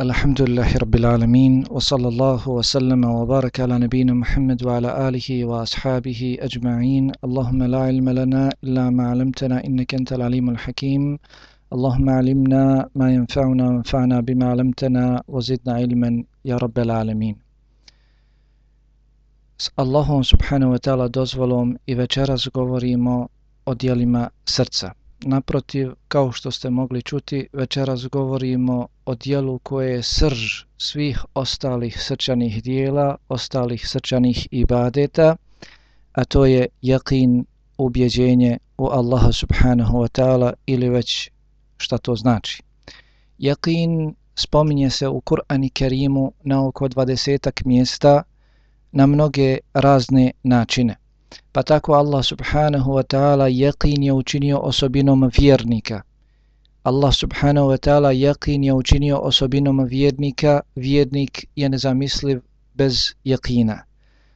الحمد لله رب العالمين وصلى الله وسلم وبارك على نبينا محمد وعلى آله وأصحابه أجمعين اللهم لا علم لنا إلا ما علمتنا إنك أنت العليم الحكيم اللهم علمنا ما ينفعنا وانفعنا بما علمتنا وزدنا علما يا رب العالمين S Allahom subhanahu wa ta'ala dozvolom i večeras srca. Naprotiv, kao što ste mogli čuti, večeras govorimo o dijelu koje je srž svih ostalih srčanih dijela, ostalih srčanih ibadeta, a to je jakin ubjeđenje u Allaha subhanahu wa ta'ala ili već šta to znači. Jakin spominje se u Kur'ani Kerimu na oko dvadesetak mjesta na mnoge razne načine pa tako Allah subhanahu wa ta'ala jeqin je učinio osobinom vjernika. Allah subhanahu wa ta'ala jeqin je učinio osobinom vjernika, vjernik je nezamisliv bez jeqina.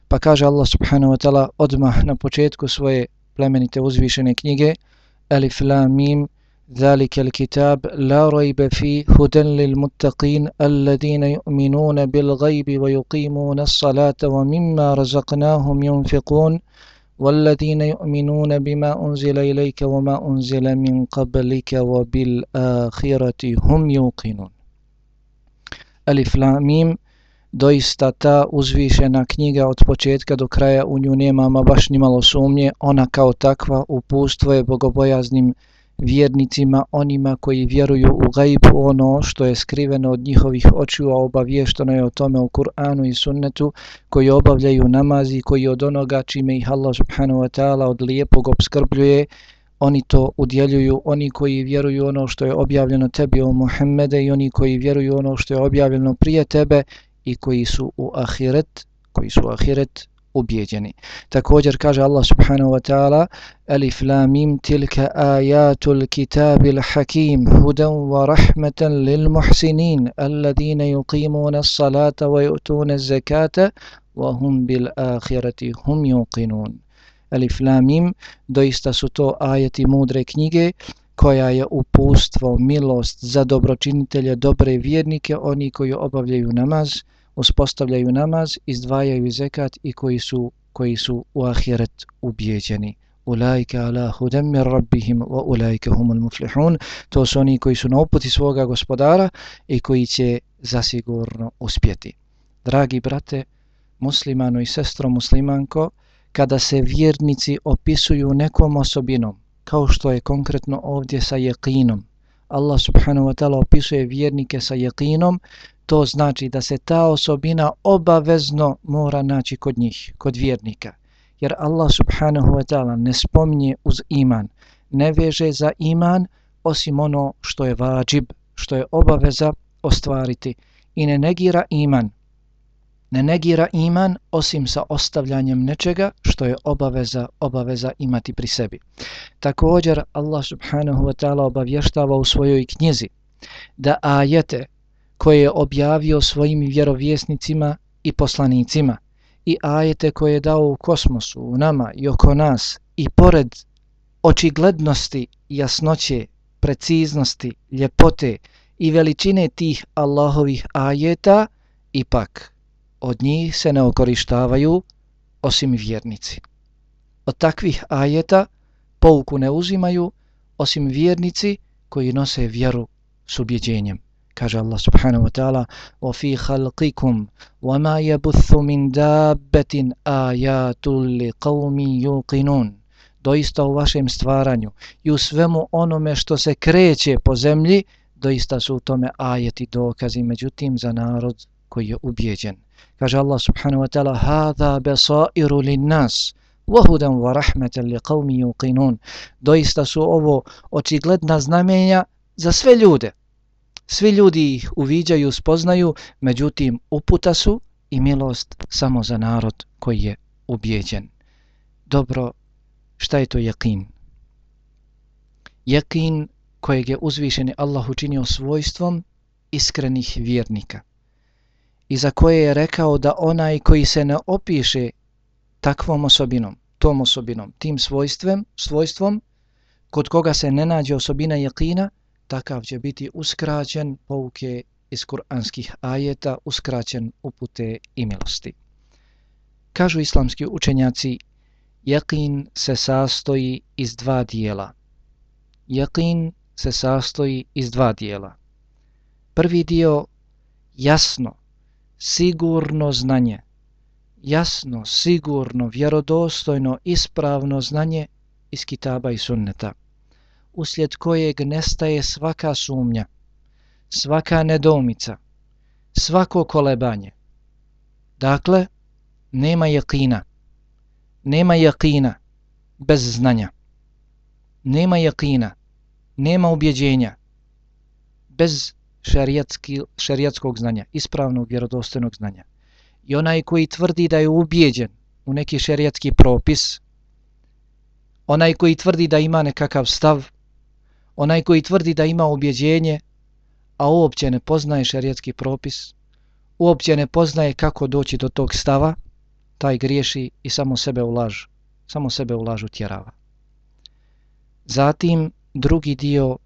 Pa kaže Allah subhanahu wa ta'ala odmah na početku svoje plemenite uzvišene knjige, Alif Lam Mim, ذَلِكَ الْكِتَابِ لَا رَيْبَ فِي هُدًا لِلْمُتَّقِينَ الَّذِينَ يُؤْمِنُونَ بِالْغَيْبِ وَيُقِيمُونَ الصَّلَاةَ وَمِمَّا رَزَقْنَاهُمْ يُنْفِقُونَ والذين يؤمنون بما أنزل إليك وما أنزل من قبلك وبالآخرة هم يوقنون ألف لاميم doista ta uzvišena knjiga od početka do kraja u nju nema ma baš nimalo sumnje, ona kao takva upustvo je bogobojaznim vjernicima, onima koji vjeruju u gajb ono što je skriveno od njihovih očiju, a obavješteno je o tome u Kur'anu i sunnetu, koji obavljaju namazi, koji od onoga čime ih Allah subhanahu wa ta'ala od lijepog obskrbljuje, oni to udjeljuju, oni koji vjeruju ono što je objavljeno tebi o Muhammede i oni koji vjeruju ono što je objavljeno prije tebe i koji su u ahiret, koji su u ahiret ubijeđeni. Također kaže Allah subhanahu wa ta'ala Alif lam mim tilka ayatul kitabil hakim hudan wa rahmatan lil muhsinin alladhina yuqimuna as-salata wa yu'tuna az-zakata wa hum bil akhirati hum yuqinun. Alif lam mim doista su to ajeti mudre knjige koja je upustvo, milost za dobročinitelje, dobre vjernike, oni koji obavljaju namaz, uspostavljaju namaz, izdvajaju zekat i koji su koji su u ahiret ubijeđeni. Ulaika ala hudem mir rabbihim wa ulaika humul muflihun. To su oni koji su na uputi svoga gospodara i koji će zasigurno uspjeti. Dragi brate, muslimano i sestro muslimanko, kada se vjernici opisuju nekom osobinom, kao što je konkretno ovdje sa jeqinom, Allah subhanahu wa ta'ala opisuje vjernike sa jeqinom, to znači da se ta osobina obavezno mora naći kod njih, kod vjernika. Jer Allah subhanahu wa ta'ala ne spominje uz iman, ne veže za iman osim ono što je vađib, što je obaveza ostvariti i ne negira iman. Ne negira iman osim sa ostavljanjem nečega što je obaveza, obaveza imati pri sebi. Također Allah subhanahu wa ta'ala obavještava u svojoj knjizi da ajete koje je objavio svojim vjerovjesnicima i poslanicima i ajete koje je dao u kosmosu, u nama i oko nas i pored očiglednosti, jasnoće, preciznosti, ljepote i veličine tih Allahovih ajeta, ipak od njih se ne okorištavaju osim vjernici. Od takvih ajeta pouku ne uzimaju osim vjernici koji nose vjeru s ubjeđenjem kaže Allah subhanahu wa ta'ala wa fi khalqikum wa ma yabuthu min لِقَوْمِ يُقِنُونَ doista u vašem stvaranju i u svemu onome što se kreće po zemlji doista su u tome ajeti dokazi međutim za narod koji je ubjeđen kaže Allah subhanahu wa ta'ala hadha بَصَائِرُ لِلنَّاسِ وَهُدًا وَرَحْمَةً wa rahmatan doista su ovo očigledna znamenja za sve ljude. Svi ljudi ih uviđaju, spoznaju, međutim uputa su i milost samo za narod koji je ubijeđen. Dobro, šta je to jekin? Jekin kojeg je uzvišeni Allah učinio svojstvom iskrenih vjernika i za koje je rekao da onaj koji se ne opiše takvom osobinom, tom osobinom, tim svojstvom, svojstvom kod koga se ne nađe osobina jekina, takav će biti uskraćen pouke iz kuranskih ajeta uskraćen upute i milosti. Kažu islamski učenjaci, jakin se sastoji iz dva dijela. Jakin se sastoji iz dva dijela. Prvi dio jasno, sigurno znanje. Jasno, sigurno, vjerodostojno, ispravno znanje iz kitaba i sunneta. Uslijed kojeg nestaje svaka sumnja, svaka nedomica, svako kolebanje. Dakle, nema jakina. Nema jakina bez znanja. Nema jakina, nema ubjeđenja bez šarijatski, šarijatskog znanja, ispravnog vjerodostojnog znanja. I onaj koji tvrdi da je ubijeđen u neki šarijatski propis, onaj koji tvrdi da ima nekakav stav, onaj koji tvrdi da ima ubjeđenje, a uopće ne poznaje šarijetski propis, uopće ne poznaje kako doći do tog stava, taj griješi i samo sebe ulaž, samo sebe ulažu tjerava. Zatim drugi dio,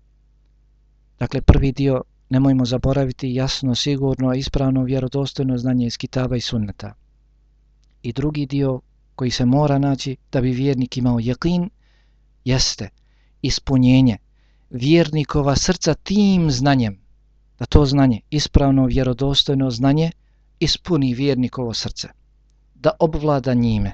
dakle prvi dio, nemojmo zaboraviti jasno, sigurno, ispravno, vjerodostojno znanje iz kitaba i sunneta. I drugi dio koji se mora naći da bi vjernik imao jeklin, jeste ispunjenje vjernikova srca tim znanjem, da to znanje, ispravno, vjerodostojno znanje, ispuni vjernikovo srce da obvlada njime,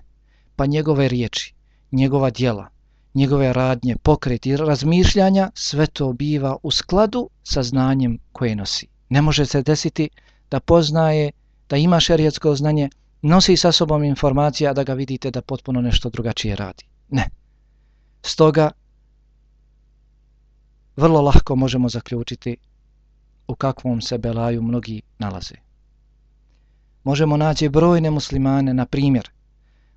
pa njegove riječi, njegova djela, njegove radnje, pokreti, razmišljanja, sve to biva u skladu sa znanjem koje nosi. Ne može se desiti da poznaje, da ima šerijetsko znanje, nosi sa sobom informacija da ga vidite da potpuno nešto drugačije radi. Ne. Stoga, vrlo lahko možemo zaključiti u kakvom se belaju mnogi nalaze možemo naći brojne muslimane, na primjer,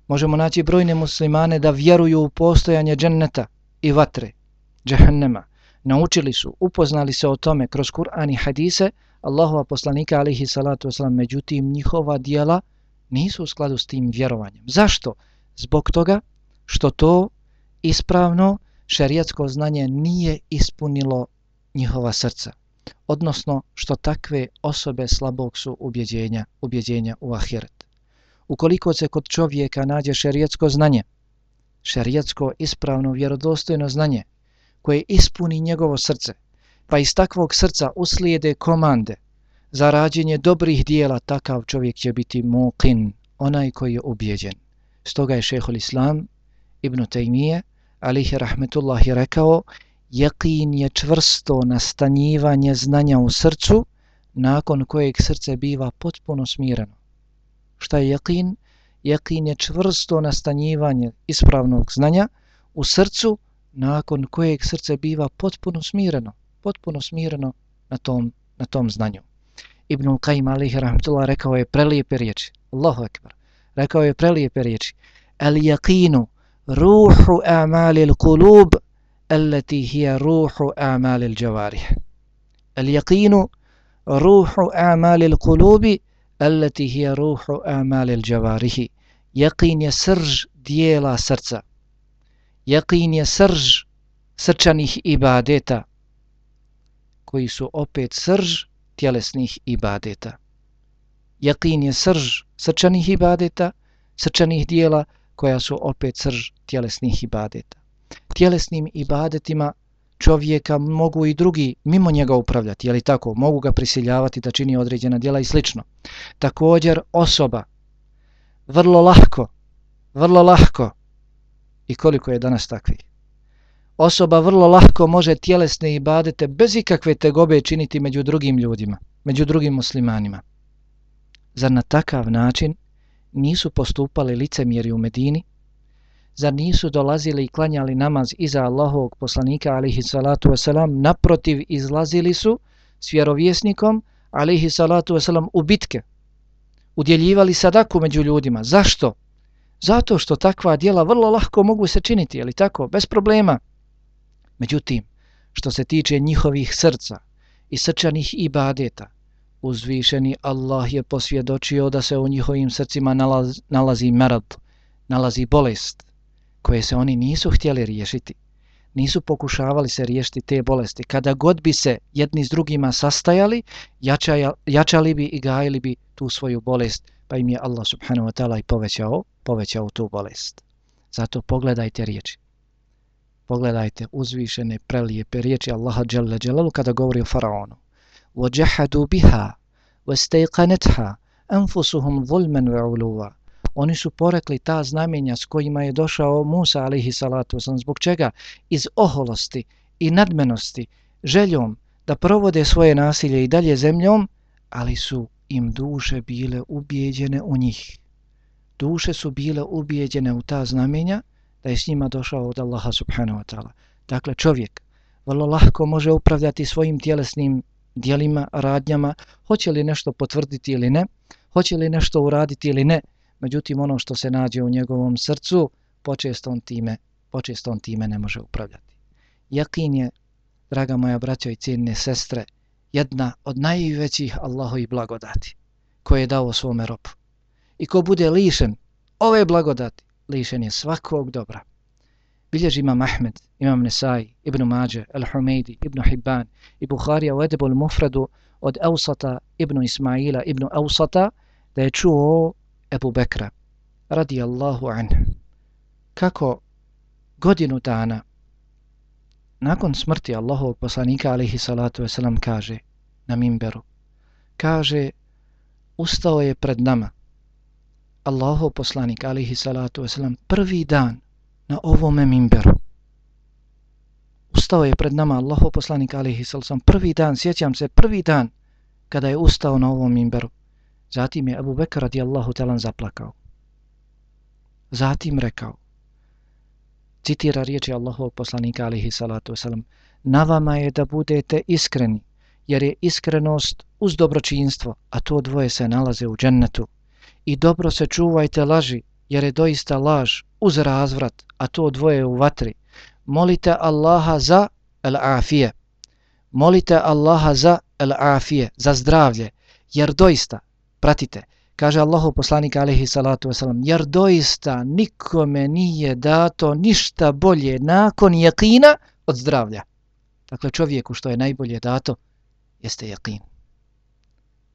možemo naći brojne muslimane da vjeruju u postojanje dženneta i vatre, džehennema. Naučili su, upoznali se o tome kroz Kur'an i hadise Allahova poslanika alihi salatu wasalam, međutim njihova dijela nisu u skladu s tim vjerovanjem. Zašto? Zbog toga što to ispravno šerijatsko znanje nije ispunilo njihova srca odnosno što takve osobe slabog su ubjeđenja, ubjeđenja u ahiret. Ukoliko se kod čovjeka nađe šerijatsko znanje, šerijatsko ispravno vjerodostojno znanje, koje ispuni njegovo srce, pa iz takvog srca uslijede komande za rađenje dobrih dijela, takav čovjek će biti muqin, onaj koji je ubjeđen. Stoga je šehol Islam Ibn Taymije, alihi rahmetullahi, rekao, Jeqin je čvrsto nastanjivanje znanja u srcu, nakon kojeg srce biva potpuno smireno. Šta je jeqin? Jeqin je čvrsto nastanjivanje ispravnog znanja u srcu, nakon kojeg srce biva potpuno smireno, potpuno smireno na tom, na tom znanju. Ibn Qayyim alihi rahmetullahi rekao je prelijepe riječi. Allahu akbar. Rekao je prelijepe riječi. El jeqinu ruhu amalil kulub التي هي روح أعمال الجوارح اليقين روح أعمال القلوب التي هي روح أعمال الجوارح يقين يسرج ديلا سرca يقين يسرج srčanih ibadeta koji su opet srž tjelesnih ibadeta. Jakin je srž srčanih ibadeta, srčanih dijela koja su opet srž tjelesnih ibadeta tjelesnim ibadetima čovjeka mogu i drugi mimo njega upravljati, je li tako? Mogu ga prisiljavati da čini određena djela i slično. Također osoba vrlo lahko, vrlo lahko i koliko je danas takvi. Osoba vrlo lahko može tjelesne ibadete bez ikakve tegobe činiti među drugim ljudima, među drugim muslimanima. Zar na takav način nisu postupali licemjeri u Medini, zar nisu dolazili i klanjali namaz iza Allahovog poslanika alihi salatu wasalam, naprotiv izlazili su s vjerovjesnikom alihi salatu wasalam u bitke. Udjeljivali sadaku među ljudima. Zašto? Zato što takva dijela vrlo lahko mogu se činiti, ali tako, bez problema. Međutim, što se tiče njihovih srca i srčanih ibadeta, uzvišeni Allah je posvjedočio da se u njihovim srcima nalazi, nalazi merad, nalazi bolest, koje se oni nisu htjeli riješiti. nisu pokušavali se riješiti te bolesti. Kada god bi se jedni s drugima sastajali, jačaja, jačali bi i gajili bi tu svoju bolest, pa im je Allah subhanahu wa ta'ala i povećao, povećao tu bolest. Zato pogledajte riječi. Pogledajte uzvišene, prelijepe riječi Allaha Đalla Jalalu kada govori o faraonu. وَجَحَدُوا بِهَا وَاسْتَيْقَنَتْهَا أَنفُسُهُمْ ظُلْمًا وَعُلُوًا Oni su porekli ta znamenja s kojima je došao Musa alaihi salatu wasalam. Zbog čega? Iz oholosti i nadmenosti, željom da provode svoje nasilje i dalje zemljom, ali su im duše bile ubijeđene u njih. Duše su bile ubijeđene u ta znamenja da je s njima došao od Allaha subhanahu wa ta'ala. Dakle, čovjek vrlo lahko može upravljati svojim tjelesnim dijelima, radnjama, hoće li nešto potvrditi ili ne, hoće li nešto uraditi ili ne, međutim ono što se nađe u njegovom srcu, počesto on time, počesto on time ne može upravljati. Jakin je, draga moja braćo i cijenine sestre, jedna od najvećih Allahovi blagodati koje je dao svome robu. I ko bude lišen ove blagodati, lišen je svakog dobra. Bilježi imam Ahmed, imam Nesai, Ibn Mađe, Al-Humeidi, Ibn Hibban i Buharija u Edebu al-Mufradu od Eusata Ibn Ismaila Ibn Eusata da je čuo Ebu Bekra radi Allahu an kako godinu dana nakon smrti Allahovog poslanika alaihi salatu wasalam kaže na mimberu kaže ustao je pred nama Allahov poslanik alaihi salatu wasalam prvi dan na ovome mimberu ustao je pred nama Allahov poslanik alihi sallam prvi dan, sjećam se prvi dan kada je ustao na ovom mimberu Zatim je Abu Bekr radijallahu talan zaplakao. Zatim rekao, citira riječi Allahovog poslanika alihi salatu wasalam, na vama je da budete iskreni, jer je iskrenost uz dobročinstvo, a to dvoje se nalaze u džennetu. I dobro se čuvajte laži, jer je doista laž uz razvrat, a to dvoje u vatri. Molite Allaha za el-afije. Molite Allaha za el-afije, za zdravlje, jer doista Pratite, kaže Allahu poslanik alaihi salatu wasalam, jer doista nikome nije dato ništa bolje nakon jekina od zdravlja. Dakle, čovjeku što je najbolje dato, jeste jekin.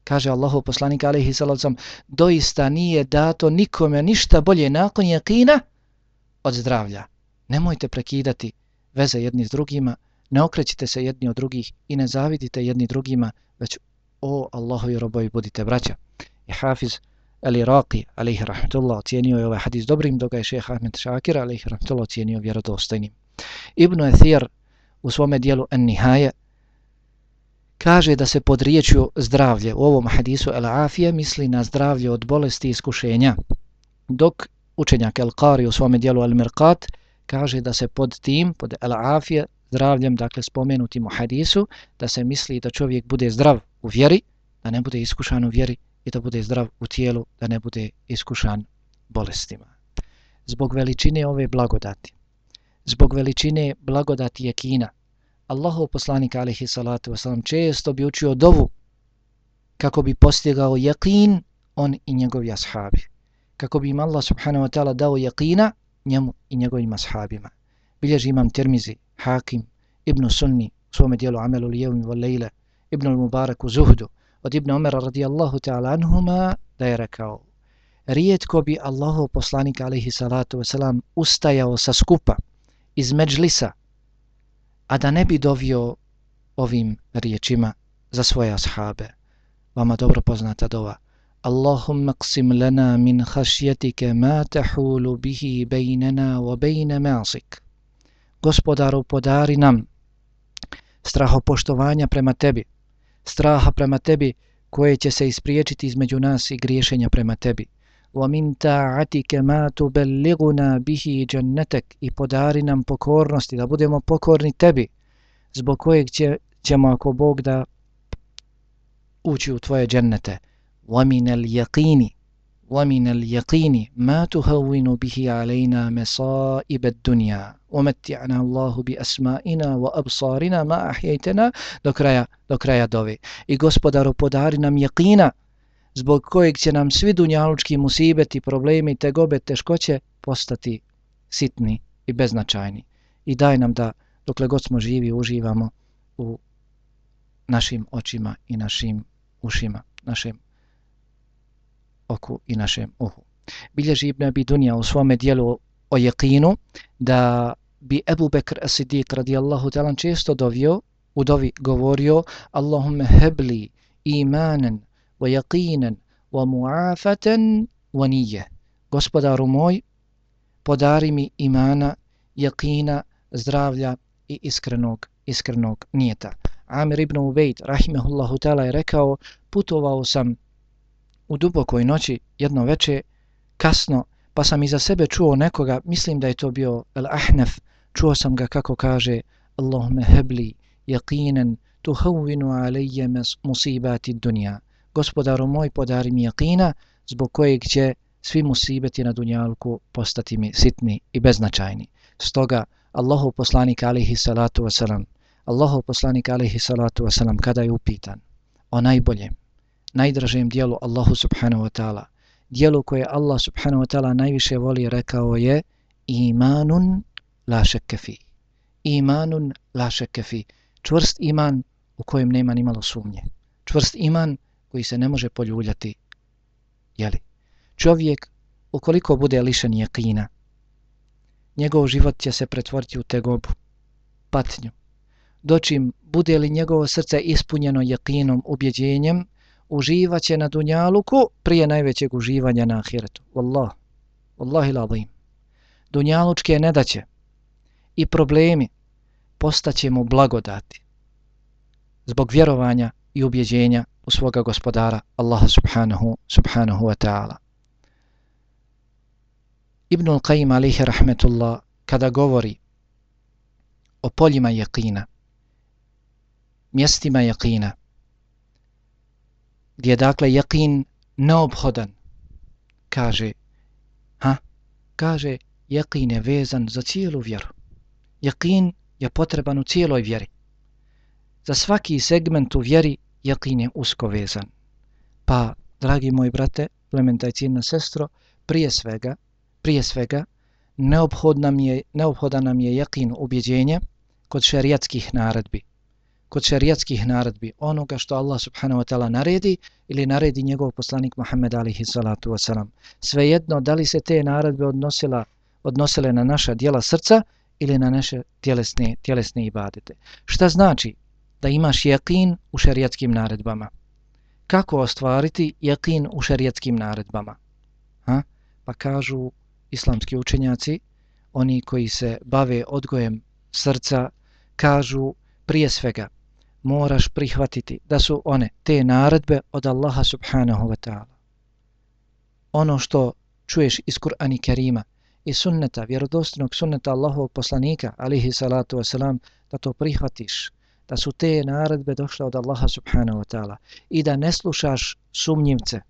Kaže Allahu poslanik alaihi salavcom, doista nije dato nikome ništa bolje nakon jakina od zdravlja. Nemojte prekidati veze jedni s drugima, ne okrećite se jedni od drugih i ne zavidite jedni drugima, već o Allahovi robovi budite braća i Hafiz al-Iraqi, alaihi rahmetullah, ocijenio je ovaj hadis dobrim, dok je šeha Ahmed Šakir, alaihi rahmetullah, ocijenio vjerodostojnim. Ibn Ethir u svome dijelu An-Nihaje kaže da se pod riječju zdravlje u ovom hadisu El Afije misli na zdravlje od bolesti i iskušenja, dok učenjak El Qari u svome dijelu al-Mirqat kaže da se pod tim, pod El Afije, zdravljem, dakle spomenutim u hadisu, da se misli da čovjek bude zdrav u vjeri, da ne bude iskušan u vjeri, i da bude zdrav u tijelu, da ne bude iskušan bolestima. Zbog veličine ove blagodati, zbog veličine blagodati jekina, Allahov poslanik alaihi salatu wasalam često bi učio dovu kako bi postigao jekin on i njegovi ashabi. Kako bi im Allah subhanahu wa ta'ala dao jekina njemu i njegovim ashabima. Bilježi imam Tirmizi, hakim, ibn sunni, u svome dijelu amelu lijevim vol lejle, ibn al-Mubarak u zuhdu, od Ibn Omera radijallahu ta'ala anhuma da je rekao rijetko bi Allahov poslanik alaihi salatu wasalam ustajao sa skupa iz međlisa a da ne bi dovio ovim riječima za svoje ashabe. Vama dobro poznata dova. Allahumma qsim lana min hašjetike ma tahulu bihi bejnena wa bejne masik. Gospodaru podari nam strahopoštovanja prema tebi straha prema tebi koje će se ispriječiti između nas i griješenja prema tebi. Wa min ta'atike ma tuballighuna bihi jannatak i podari nam pokornosti da budemo pokorni tebi zbog kojeg će, ćemo ako Bog da ući u tvoje džennete. Wa min al-yaqini ومن اليقين ما تهون به علينا مصائب الدنيا ومتعنا الله بأسمائنا وأبصارنا ما أحييتنا do kraja, do kraja dove. I gospodaru podari nam jaqina zbog kojeg će nam svi dunjalučki musibeti, problemi, tegobe, teškoće postati sitni i beznačajni. I daj nam da dokle god smo živi uživamo u našim očima i našim ušima, našem oku i našem uhu. Bilježi Ibn Abi Dunja u svome dijelu o jekinu da bi Ebu Bekr As-Siddiq radijallahu talan često dovio, u dovi govorio Allahumme hebli imanen وَيَقِينًا وَمُعَافَةً wa wa. Gospodaru moj, podari mi imana, jekina, zdravlja i iskrenog, iskrenog nijeta. Amir ibn Ubejd, rahimehullahu ta'ala, je rekao, putovao sam u dubokoj noći jedno veče, kasno, pa sam iza sebe čuo nekoga, mislim da je to bio Al-Ahnaf, čuo sam ga kako kaže Allahume hebli jaqinen tuhawinu alejje musibati dunja. Gospodaru moj, podari mi jakina, zbog kojeg će svi musibeti na dunjalku postati mi sitni i beznačajni. Stoga, Allahov poslanik alihi salatu wasalam, Allahov poslanik alihi salatu wasalam, kada je upitan o najboljem, najdražem dijelu Allahu subhanahu wa ta'ala, dijelu koje Allah subhanahu wa ta'ala najviše voli, rekao je imanun la šekefi. Imanun la šekefi. Čvrst iman u kojem nema nimalo sumnje. Čvrst iman koji se ne može poljuljati. Jeli? Čovjek, ukoliko bude lišen jekina, njegov život će se pretvoriti u tegobu, patnju. Dočim bude li njegovo srce ispunjeno jekinom, ubjeđenjem, uživaće na dunjaluku prije najvećeg uživanja na ahiretu. Wallah, wallahi ladim. Dunjalučke nedaće i problemi postaće mu blagodati zbog vjerovanja i ubjeđenja u svoga gospodara Allaha subhanahu, subhanahu wa ta'ala. Ibnul Qayyim alihi rahmetullah kada govori o poljima jeqina, mjestima jeqina, gdje je dakle jeqin neobhodan, kaže, ha, kaže, jeqin je vezan za cijelu vjeru. Jeqin je potreban u cijeloj vjeri. Za svaki segment u vjeri jakin je usko vezan. Pa, dragi moji brate, plementa sestro, prije svega, prije svega, neophodna nam je, neophodan nam je jakin ubjeđenje kod šerijatskih naredbi. Kod šerijatskih naredbi, onoga što Allah subhanahu wa ta'ala naredi ili naredi njegov poslanik Muhammed alihi salatu wasalam. Svejedno, da li se te naredbe odnosila, odnosile na naša dijela srca ili na naše tjelesne, tjelesne ibadete. Šta znači da imaš jaqin u šerijatskim naredbama? Kako ostvariti jaqin u šerijatskim naredbama? Ha? Pa kažu islamski učenjaci, oni koji se bave odgojem srca, kažu prije svega moraš prihvatiti da su one te naredbe od Allaha subhanahu wa ta'ala. Ono što čuješ iz Kur'ani Kerima i sunneta, vjerodostinog sunneta Allahovog poslanika, alihi salatu wasalam, da to prihvatiš, da su te naredbe došle od Allaha subhanahu wa ta'ala i da ne slušaš sumnjivce,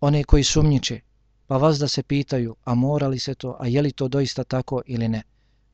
one koji sumnjiče, pa vas da se pitaju, a mora li se to, a je li to doista tako ili ne.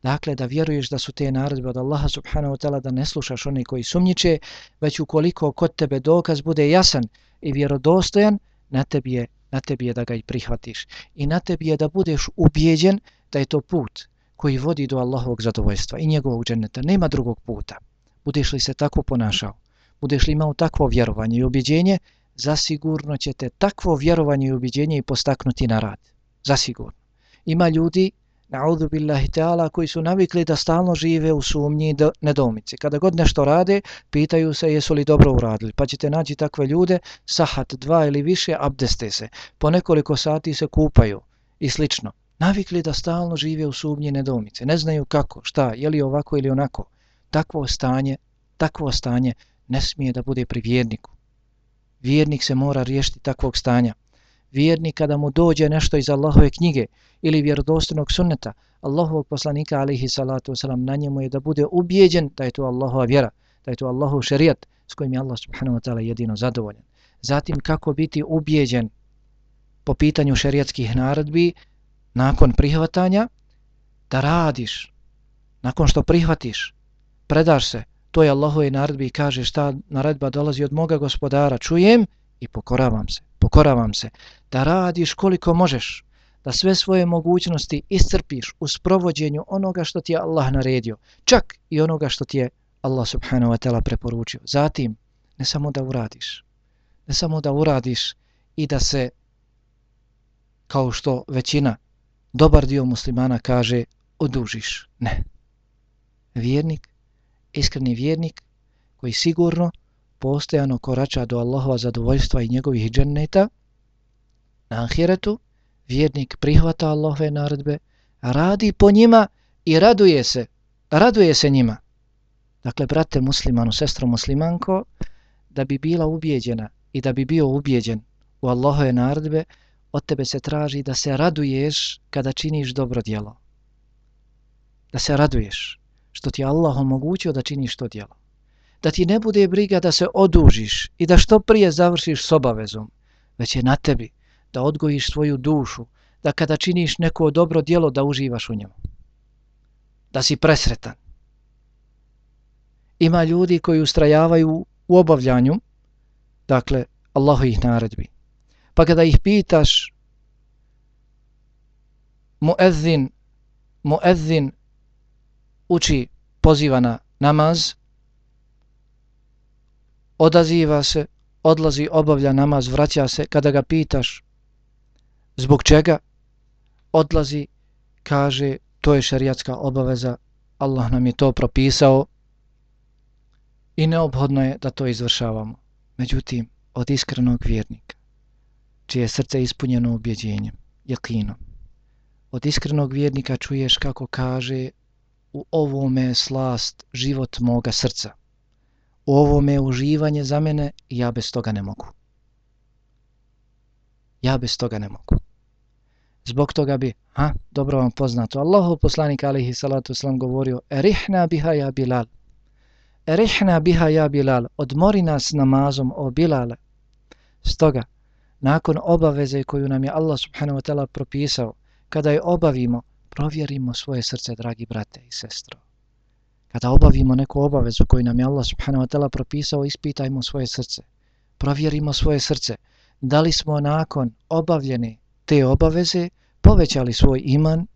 Dakle, da vjeruješ da su te naredbe od Allaha subhanahu wa ta'ala, da ne slušaš one koji sumnjiče, već ukoliko kod tebe dokaz bude jasan i vjerodostojan, na tebi je, na tebi je da ga i prihvatiš. I na tebi je da budeš ubijeđen da je to put koji vodi do Allahovog zadovoljstva i njegovog dženeta. Nema drugog puta. Budeš li se tako ponašao, budeš li imao takvo vjerovanje i ubjeđenje, zasigurno će te takvo vjerovanje i ubjeđenje i postaknuti na rad. Zasigurno. Ima ljudi, na'udhu billahi ta'ala, koji su navikli da stalno žive u sumnji i nedomici. Kada god nešto rade, pitaju se jesu li dobro uradili. Pa ćete naći takve ljude, sahat, dva ili više, abdeste se. Po nekoliko sati se kupaju i slično. Navikli da stalno žive u sumnji i nedomice. Ne znaju kako, šta, je li ovako ili onako. Takvo stanje, takvo stanje ne smije da bude pri vjerniku vjernik se mora riješiti takvog stanja. Vjernik kada mu dođe nešto iz Allahove knjige ili vjerodostojnog sunneta, Allahovog poslanika alihi salatu wasalam, na njemu je da bude ubijeđen da je to Allahova vjera, da je to Allahov šerijat s kojim je Allah subhanahu wa ta'ala jedino zadovoljen. Zatim kako biti ubijeđen po pitanju šerijatskih naredbi nakon prihvatanja, da radiš, nakon što prihvatiš, predaš se, to je Allahove naredbi i kaže šta naredba dolazi od moga gospodara, čujem i pokoravam se, pokoravam se, da radiš koliko možeš, da sve svoje mogućnosti iscrpiš u sprovođenju onoga što ti je Allah naredio, čak i onoga što ti je Allah subhanahu wa ta'ala preporučio. Zatim, ne samo da uradiš, ne samo da uradiš i da se, kao što većina, dobar dio muslimana kaže, odužiš. Ne. Vjernik, iskreni vjernik, koji sigurno postojano korača do Allahova zadovoljstva i njegovih dženneta, na ahiretu, vjernik prihvata Allahove naredbe, radi po njima i raduje se, raduje se njima. Dakle, brate muslimanu, sestro muslimanko, da bi bila ubjeđena i da bi bio ubjeđen u Allahove naredbe, od tebe se traži da se raduješ kada činiš dobro djelo. Da se raduješ što ti Allah omogućio da činiš to djelo. Da ti ne bude briga da se odužiš i da što prije završiš s obavezom, već je na tebi da odgojiš svoju dušu, da kada činiš neko dobro djelo da uživaš u njemu. Da si presretan. Ima ljudi koji ustrajavaju u obavljanju, dakle, Allahu ih naredbi. Pa kada ih pitaš, muezzin, muezzin uči, poziva na namaz, odaziva se, odlazi, obavlja namaz, vraća se, kada ga pitaš zbog čega, odlazi, kaže, to je šariatska obaveza, Allah nam je to propisao i neobhodno je da to izvršavamo. Međutim, od iskrenog vjernika, čije srce ispunjeno ubjeđenjem, jakinom, od iskrenog vjernika čuješ kako kaže u ovome je slast život moga srca. U ovome uživanje za mene i ja bez toga ne mogu. Ja bez toga ne mogu. Zbog toga bi, ha, dobro vam poznato, Allahu poslanik alihi salatu islam govorio, erihna biha ja Bilal. Erihna biha ja Bilal, odmori nas namazom o Bilale. Stoga, nakon obaveze koju nam je Allah subhanahu wa ta'ala propisao, kada je obavimo, provjerimo svoje srce, dragi brate i sestro. Kada obavimo neku obavezu koju nam je Allah subhanahu wa ta'ala propisao, ispitajmo svoje srce. Provjerimo svoje srce. Da li smo nakon obavljene te obaveze povećali svoj iman,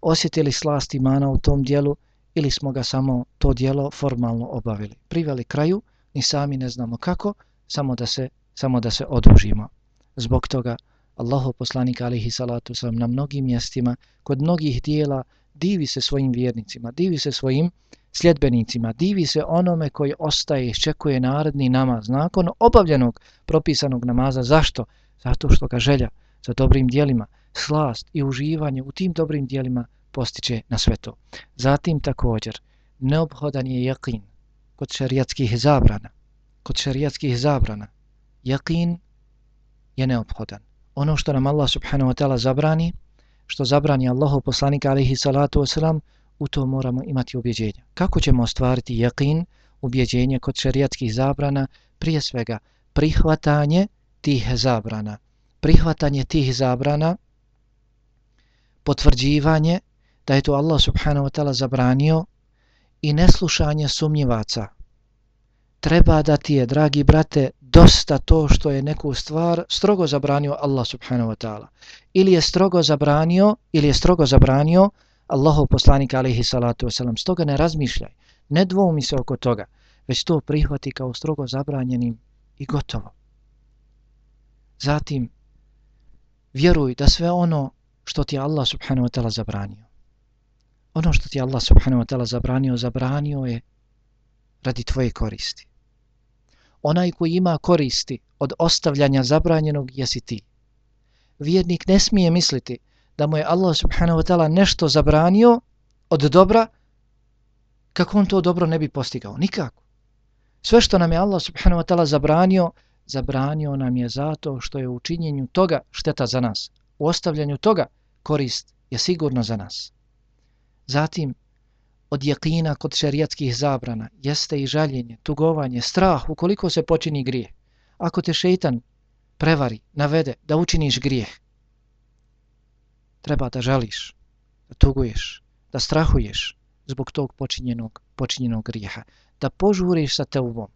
osjetili slast imana u tom dijelu ili smo ga samo to dijelo formalno obavili. Priveli kraju, ni sami ne znamo kako, samo da se, samo da se odužimo. Zbog toga Allahu poslanik alihi salatu sam na mnogim mjestima, kod mnogih dijela, divi se svojim vjernicima, divi se svojim sljedbenicima, divi se onome koji ostaje i iščekuje naredni namaz nakon obavljenog propisanog namaza. Zašto? Zato što ga želja za dobrim dijelima, slast i uživanje u tim dobrim dijelima postiče na sve to. Zatim također, neophodan je jakin kod šarijatskih zabrana. Kod šarijatskih zabrana, jakin je neophodan ono što nam Allah subhanahu wa ta'ala zabrani, što zabrani Allahu poslanika alihi salatu wasalam, u to moramo imati ubjeđenje. Kako ćemo ostvariti jakin, ubjeđenje kod šarijatskih zabrana? Prije svega, prihvatanje tih zabrana. Prihvatanje tih zabrana, potvrđivanje da je to Allah subhanahu wa ta'ala zabranio i neslušanje sumnjivaca. Treba da ti je, dragi brate, dosta to što je neku stvar strogo zabranio Allah subhanahu wa ta'ala. Ili je strogo zabranio, ili je strogo zabranio Allahov poslanik alaihi salatu wasalam. Stoga ne razmišljaj, ne dvoumi se oko toga, već to prihvati kao strogo zabranjenim i gotovo. Zatim, vjeruj da sve ono što ti Allah subhanahu wa ta'ala zabranio, ono što ti Allah subhanahu wa ta'ala zabranio, zabranio je radi tvoje koristi onaj koji ima koristi od ostavljanja zabranjenog jesi ti. Vjernik ne smije misliti da mu je Allah subhanahu wa ta'ala nešto zabranio od dobra kako on to dobro ne bi postigao. Nikako. Sve što nam je Allah subhanahu wa ta'ala zabranio, zabranio nam je zato što je u činjenju toga šteta za nas. U ostavljanju toga korist je sigurno za nas. Zatim, od jekina kod šerijatskih zabrana jeste i žaljenje, tugovanje, strah ukoliko se počini grijeh. Ako te šeitan prevari, navede da učiniš grijeh, treba da žališ, da tuguješ, da strahuješ zbog tog počinjenog, počinjenog grijeha, da požuriš sa teubom,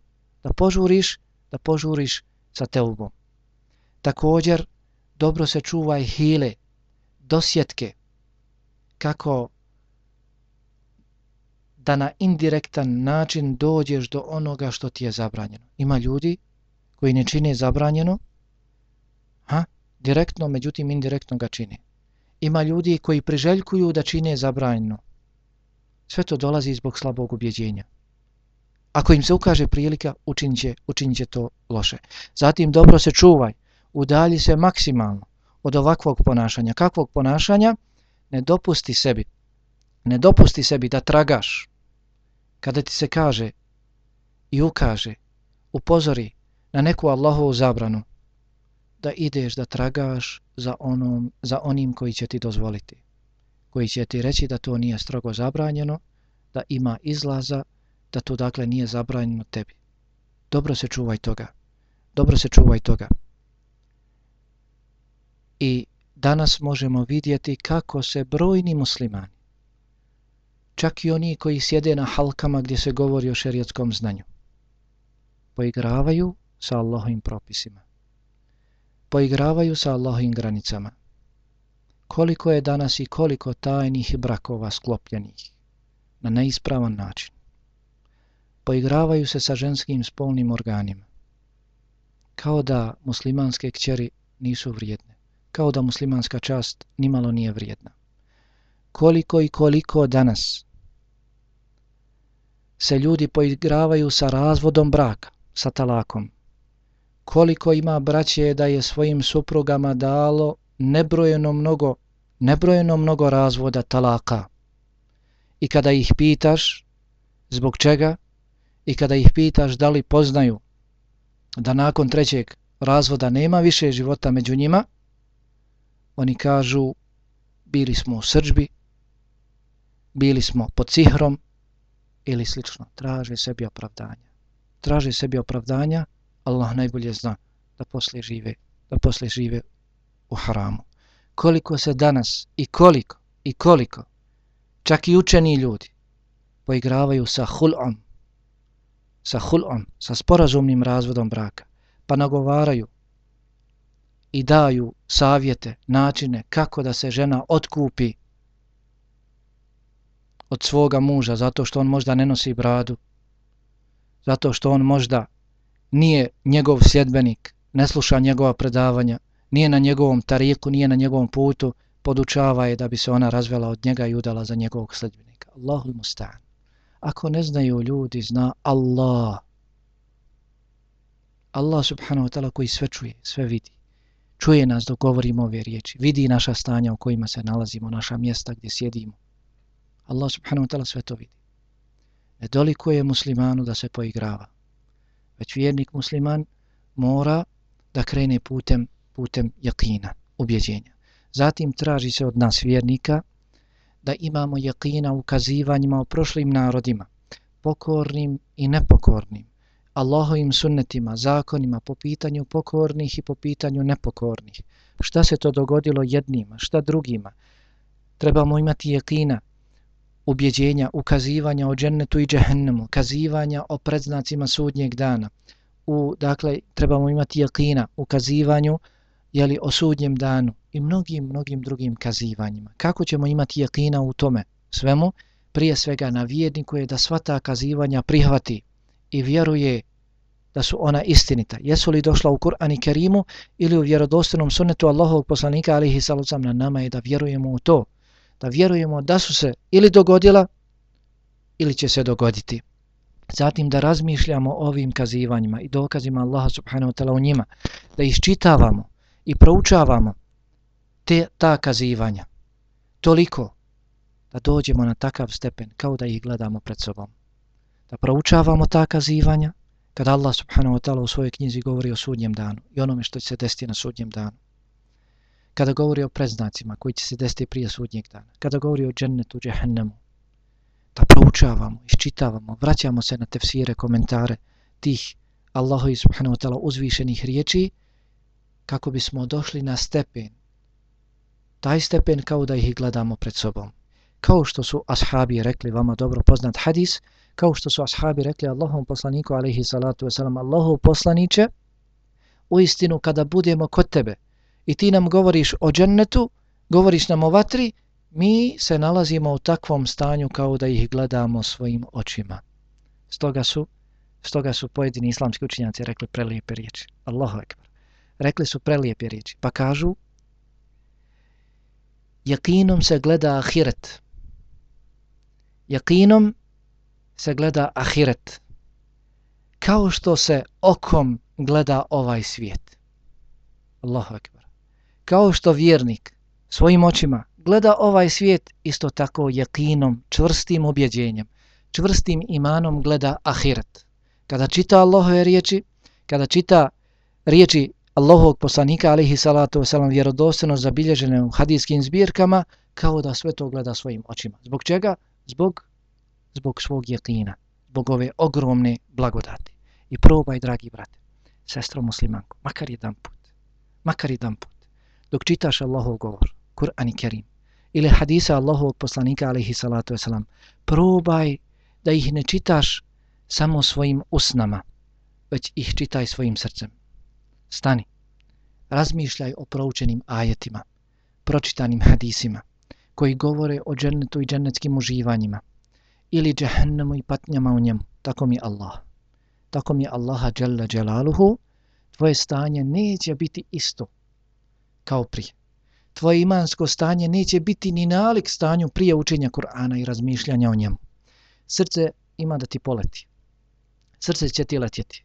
da požuriš, da požuriš sa teubom. Također, dobro se čuvaj hile, dosjetke kako da na indirektan način dođeš do onoga što ti je zabranjeno. Ima ljudi koji ne čine zabranjeno, ha? direktno, međutim indirektno ga čine. Ima ljudi koji priželjkuju da čine zabranjeno. Sve to dolazi zbog slabog ubjeđenja. Ako im se ukaže prilika, učinit će, učinit će to loše. Zatim dobro se čuvaj, udalji se maksimalno od ovakvog ponašanja. Kakvog ponašanja? Ne dopusti sebi. Ne dopusti sebi da tragaš. Kada ti se kaže i ukaže, upozori na neku Allahovu zabranu, da ideš da tragaš za, onom, za onim koji će ti dozvoliti. Koji će ti reći da to nije strogo zabranjeno, da ima izlaza, da to dakle nije zabranjeno tebi. Dobro se čuvaj toga. Dobro se čuvaj toga. I danas možemo vidjeti kako se brojni muslimani, čak i oni koji sjede na halkama gdje se govori o šerijatskom znanju, poigravaju sa Allahovim propisima. Poigravaju sa Allahovim granicama. Koliko je danas i koliko tajnih brakova sklopljenih na neispravan način. Poigravaju se sa ženskim spolnim organima. Kao da muslimanske kćeri nisu vrijedne. Kao da muslimanska čast nimalo nije vrijedna. Koliko i koliko danas se ljudi poigravaju sa razvodom braka, sa talakom. Koliko ima braće da je svojim suprugama dalo nebrojeno mnogo, nebrojeno mnogo razvoda talaka. I kada ih pitaš zbog čega i kada ih pitaš da li poznaju da nakon trećeg razvoda nema više života među njima, oni kažu bili smo u srđbi, bili smo pod cihrom ili slično. Traže sebi opravdanja. Traže sebi opravdanja, Allah najbolje zna da posle žive, da posle žive u haramu. Koliko se danas i koliko i koliko čak i učeni ljudi poigravaju sa hul'om, sa hul'om, sa sporazumnim razvodom braka, pa nagovaraju i daju savjete, načine kako da se žena otkupi od svoga muža zato što on možda ne nosi bradu, zato što on možda nije njegov sljedbenik, ne sluša njegova predavanja, nije na njegovom tariku, nije na njegovom putu, podučava je da bi se ona razvela od njega i udala za njegovog sljedbenika. Allahu mustan. Ako ne znaju ljudi, zna Allah. Allah subhanahu wa ta'ala koji sve čuje, sve vidi. Čuje nas dok govorimo ove riječi. Vidi naša stanja u kojima se nalazimo, naša mjesta gdje sjedimo. Allah subhanahu wa ta'ala sve to vidi. Ne dolikuje muslimanu da se poigrava. Već vjernik musliman mora da krene putem, putem jakina, ubjeđenja. Zatim traži se od nas vjernika da imamo jakina u kazivanjima o prošlim narodima, pokornim i nepokornim, Allahovim sunnetima, zakonima po pitanju pokornih i po pitanju nepokornih. Šta se to dogodilo jednima, šta drugima? Trebamo imati jakina, ubjeđenja, ukazivanja o džennetu i džehennemu, kazivanja o predznacima sudnjeg dana. U, dakle, trebamo imati jakina, ukazivanju jeli, o sudnjem danu i mnogim, mnogim drugim kazivanjima. Kako ćemo imati jakina u tome svemu? Prije svega na vjerniku je da sva ta kazivanja prihvati i vjeruje da su ona istinita. Jesu li došla u Kur'an i Kerimu ili u vjerodostojnom sunnetu Allahovog poslanika alihi salucam na nama je da vjerujemo u to da vjerujemo da su se ili dogodila ili će se dogoditi. Zatim da razmišljamo o ovim kazivanjima i dokazima Allaha subhanahu wa ta'la u njima, da iščitavamo i proučavamo te, ta kazivanja. Toliko da dođemo na takav stepen kao da ih gledamo pred sobom. Da proučavamo ta kazivanja kada Allah subhanahu wa ta'la u svojoj knjizi govori o sudnjem danu i onome što će se desiti na sudnjem danu kada govori o preznacima koji će se desiti prije sudnjeg dana, kada govori o džennetu, džehennemu, da proučavamo, iščitavamo, vraćamo se na tefsire, komentare tih Allahu i subhanahu wa ta'ala uzvišenih riječi, kako bismo došli na stepen, taj stepen kao da ih gledamo pred sobom. Kao što su ashabi rekli, vama dobro poznat hadis, kao što su ashabi rekli Allahom poslaniku, alaihi salatu wasalam, Allahu poslaniće, u istinu kada budemo kod tebe, i ti nam govoriš o džennetu, govoriš nam o vatri, mi se nalazimo u takvom stanju kao da ih gledamo svojim očima. Stoga su, stoga su pojedini islamski učinjaci rekli prelijepe riječi. Allahu ekber. Rekli su prelijepe riječi. Pa kažu, jakinom se gleda ahiret. Jakinom se gleda ahiret. Kao što se okom gleda ovaj svijet. Allahu ekber. Kao što vjernik svojim očima gleda ovaj svijet isto tako jekinom, čvrstim objeđenjem, čvrstim imanom gleda ahiret. Kada čita Allahove riječi, kada čita riječi Allahovog poslanika alihi salatu wasalam vjerodostojno zabilježene u hadijskim zbirkama, kao da sve to gleda svojim očima. Zbog čega? Zbog, zbog svog jekina, zbog ove ogromne blagodati. I probaj, dragi brate, sestro muslimanko, makar jedan put, makar jedan put, dok čitaš Allahov govor, Kur'an i Kerim, ili hadisa Allahovog poslanika alaihi salatu wasalam, probaj da ih ne čitaš samo svojim usnama, već ih čitaj svojim srcem. Stani, razmišljaj o proučenim ajetima, pročitanim hadisima, koji govore o džennetu i džennetskim uživanjima, ili džehennemu i patnjama u njemu, tako mi Allah. Tako mi Allaha dželle dželaluhu, tvoje stanje neće biti isto kao prije tvoje imansko stanje neće biti ni nalik stanju prije učenja Kur'ana i razmišljanja o njemu. Srce ima da ti poleti. Srce će ti letjeti.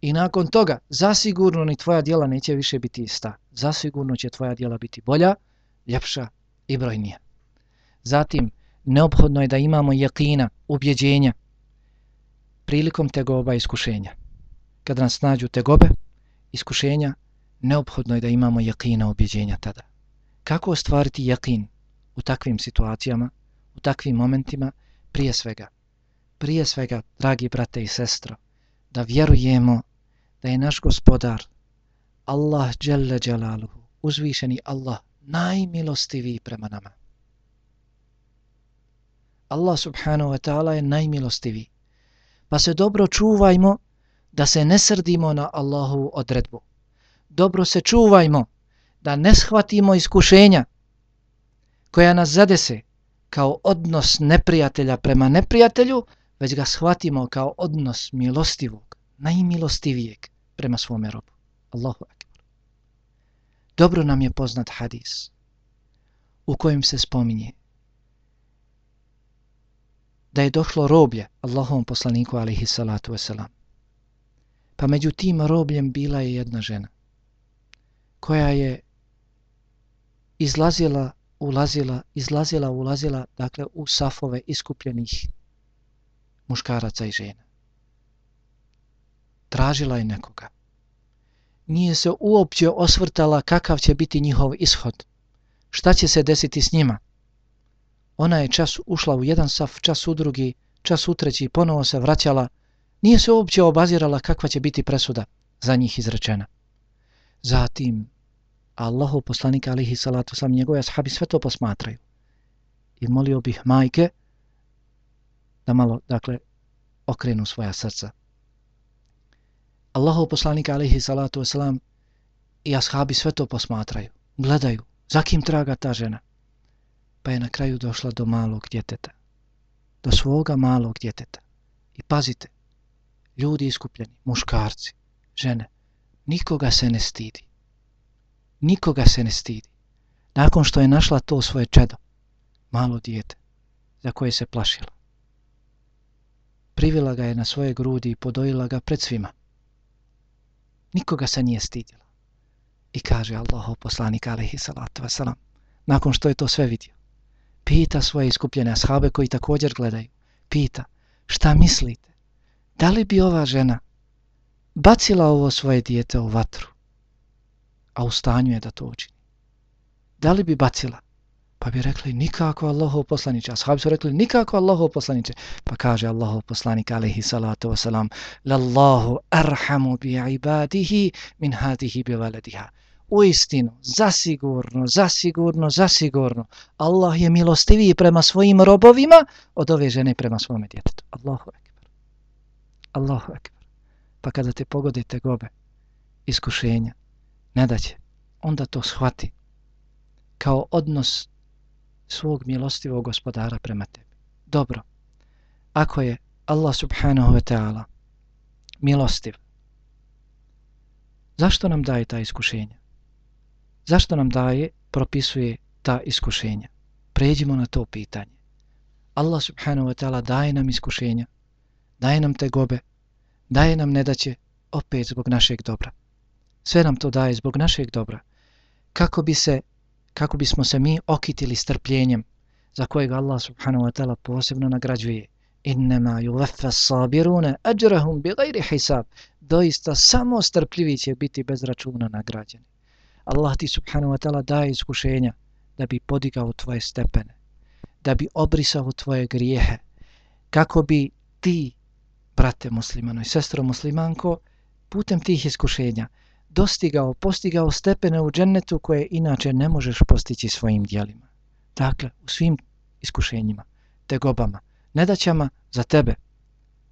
I nakon toga, zasigurno ni tvoja djela neće više biti ista. Zasigurno će tvoja djela biti bolja, ljepša i brojnija. Zatim, neophodno je da imamo jekina, ubjeđenja, prilikom tegoba iskušenja. Kada nas nađu tegobe, iskušenja, neophodno je da imamo jakina, objeđenja tada kako ostvariti jakin u takvim situacijama, u takvim momentima, prije svega. Prije svega, dragi brate i sestro, da vjerujemo da je naš gospodar, Allah Jalla Jalaluhu, uzvišeni Allah, najmilostiviji prema nama. Allah subhanahu wa ta'ala je najmilostiviji. Pa se dobro čuvajmo da se ne srdimo na Allahu odredbu. Dobro se čuvajmo da ne shvatimo iskušenja koja nas zadese kao odnos neprijatelja prema neprijatelju, već ga shvatimo kao odnos milostivog, najmilostivijeg prema svome robu. Allahu akbar. Dobro nam je poznat hadis u kojem se spominje da je došlo roblje Allahovom poslaniku alihi salatu wasalam. Pa među tim robljem bila je jedna žena koja je izlazila, ulazila, izlazila, ulazila, dakle, u safove iskupljenih muškaraca i žena. Tražila je nekoga. Nije se uopće osvrtala kakav će biti njihov ishod. Šta će se desiti s njima? Ona je čas ušla u jedan saf, čas u drugi, čas u treći, ponovo se vraćala. Nije se uopće obazirala kakva će biti presuda za njih izrečena. Zatim, Allahu poslanika alihi salatu sam njegove ashabi sve to posmatraju. I molio bih majke da malo, dakle, okrenu svoja srca. Allahu poslanika alihi salatu wasalam i ashabi sve to posmatraju, gledaju, za kim traga ta žena. Pa je na kraju došla do malog djeteta, do svoga malog djeteta. I pazite, ljudi iskupljeni, muškarci, žene, nikoga se ne stidi nikoga se ne stidi. Nakon što je našla to svoje čedo, malo dijete, za koje se plašila. Privila ga je na svoje grudi i podojila ga pred svima. Nikoga se nije stidila. I kaže Allah, poslanik alaihi salatu wasalam, nakon što je to sve vidio, pita svoje iskupljene ashabe koji također gledaju, pita, šta mislite, da li bi ova žena bacila ovo svoje dijete u vatru? A u stanju je da to učini. Da li bi bacila? Pa bi rekli nikako Allahov poslaniče. Ashabi su rekli nikako Allahov poslaniće. Pa kaže Allahov poslanik alaihi salatu wasalam Lallahu arhamu bi ibadihi min hadihi bi valediha. U istinu, zasigurno, zasigurno, zasigurno, Allah je milostiviji prema svojim robovima od ove žene prema svome djetetu. Allahu ekber. Allahu ekber. Pa kada te pogodite gobe, iskušenja, nedaće, onda to shvati kao odnos svog milostivog gospodara prema tebi. Dobro, ako je Allah subhanahu wa ta'ala milostiv, zašto nam daje ta iskušenja? Zašto nam daje, propisuje ta iskušenja? Pređimo na to pitanje. Allah subhanahu wa ta'ala daje nam iskušenja, daje nam te gobe, daje nam nedaće opet zbog našeg dobra. Sve nam to daje zbog našeg dobra. Kako bi se kako bismo se mi okitili strpljenjem za kojeg Allah subhanahu wa ta'ala posebno nagrađuje. Innama yuvaffa sabiruna ajrahum bighayri hisab. Doista samo strpljivi će biti bez računa nagrađeni. Allah ti subhanahu wa ta'ala daje iskušenja da bi podigao tvoje stepene, da bi obrisao tvoje grijehe, kako bi ti, brate muslimano i sestro muslimanko, putem tih iskušenja dostigao, postigao stepene u džennetu koje inače ne možeš postići svojim dijelima. Dakle, u svim iskušenjima, tegobama, nedaćama za tebe,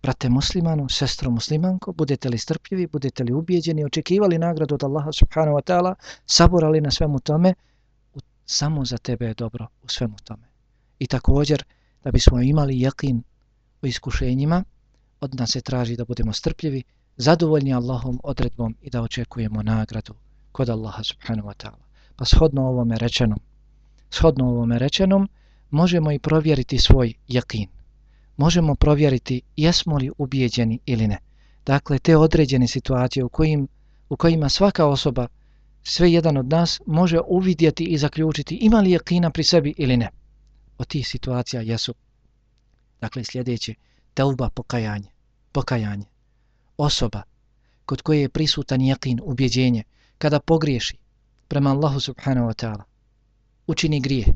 brate muslimanu, sestro muslimanko, budete li strpljivi, budete li ubijeđeni, očekivali nagradu od Allaha subhanahu wa ta'ala, saborali na svemu tome, samo za tebe je dobro u svemu tome. I također, da bismo imali jakin u iskušenjima, od nas se traži da budemo strpljivi, zadovoljni Allahom odredbom i da očekujemo nagradu kod Allaha subhanahu wa ta'ala. Pa shodno ovome rečenom, shodno ovome rečenom, možemo i provjeriti svoj jakin. Možemo provjeriti jesmo li ubijeđeni ili ne. Dakle, te određene situacije u, kojim, u kojima svaka osoba, sve jedan od nas, može uvidjeti i zaključiti ima li jakina pri sebi ili ne. Od tih situacija jesu. Dakle, sljedeće, telba pokajanje. Pokajanje osoba kod koje je prisutan jakin, ubjeđenje, kada pogriješi prema Allahu subhanahu wa ta'ala, učini grije.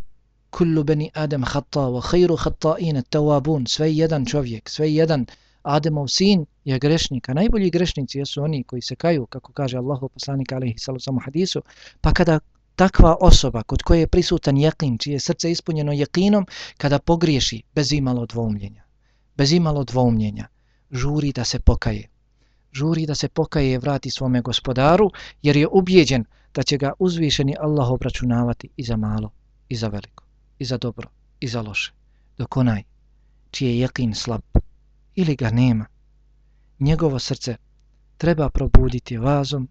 Kullu beni Adam hatta wa khayru khatta'ina tawabun, sve jedan čovjek, sve jedan Ademov sin je grešnik, a najbolji grešnici jesu oni koji se kaju, kako kaže Allahu poslanik alaihi salu hadisu, pa kada takva osoba kod koje je prisutan jakin, čije srce ispunjeno jakinom, kada pogriješi bez imalo dvoumljenja, bez imalo dvoumljenja, žuri da se pokaje, žuri da se pokaje i vrati svome gospodaru, jer je ubijeđen da će ga uzvišeni Allah obračunavati i za malo, i za veliko, i za dobro, i za loše. Dok onaj, čiji je jekin slab, ili ga nema, njegovo srce treba probuditi vazom,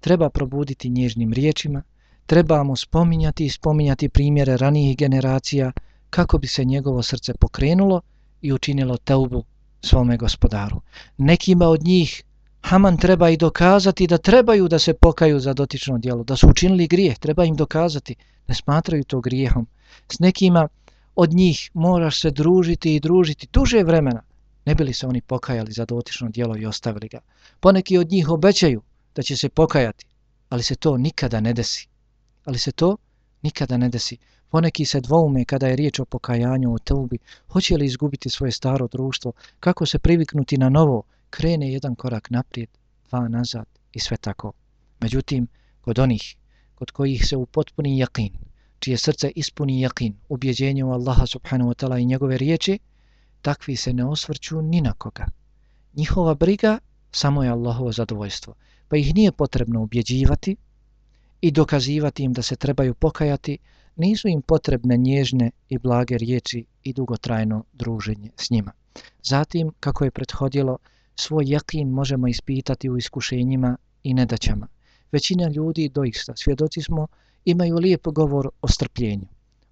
treba probuditi nježnim riječima, treba mu spominjati i spominjati primjere ranijih generacija kako bi se njegovo srce pokrenulo i učinilo teubu svome gospodaru. Nekima od njih Haman treba i dokazati da trebaju da se pokaju za dotično djelo, da su učinili grijeh, treba im dokazati, ne smatraju to grijehom. S nekima od njih moraš se družiti i družiti duže vremena, ne bili se oni pokajali za dotično djelo i ostavili ga. Poneki od njih obećaju da će se pokajati, ali se to nikada ne desi. Ali se to nikada ne desi. Poneki se dvoume kada je riječ o pokajanju, o teubi, hoće li izgubiti svoje staro društvo, kako se priviknuti na novo, krene jedan korak naprijed, dva nazad i sve tako. Međutim, kod onih kod kojih se u jakin, čije srce ispuni jakin, ubjeđenje u Allaha subhanahu wa ta'ala i njegove riječi, takvi se ne osvrću ni na koga. Njihova briga samo je Allahovo zadovoljstvo, pa ih nije potrebno ubjeđivati i dokazivati im da se trebaju pokajati, nisu im potrebne nježne i blage riječi i dugotrajno druženje s njima. Zatim, kako je prethodilo, svoj jakin možemo ispitati u iskušenjima i nedaćama. Većina ljudi doista, svjedoci smo, imaju lijep govor o strpljenju,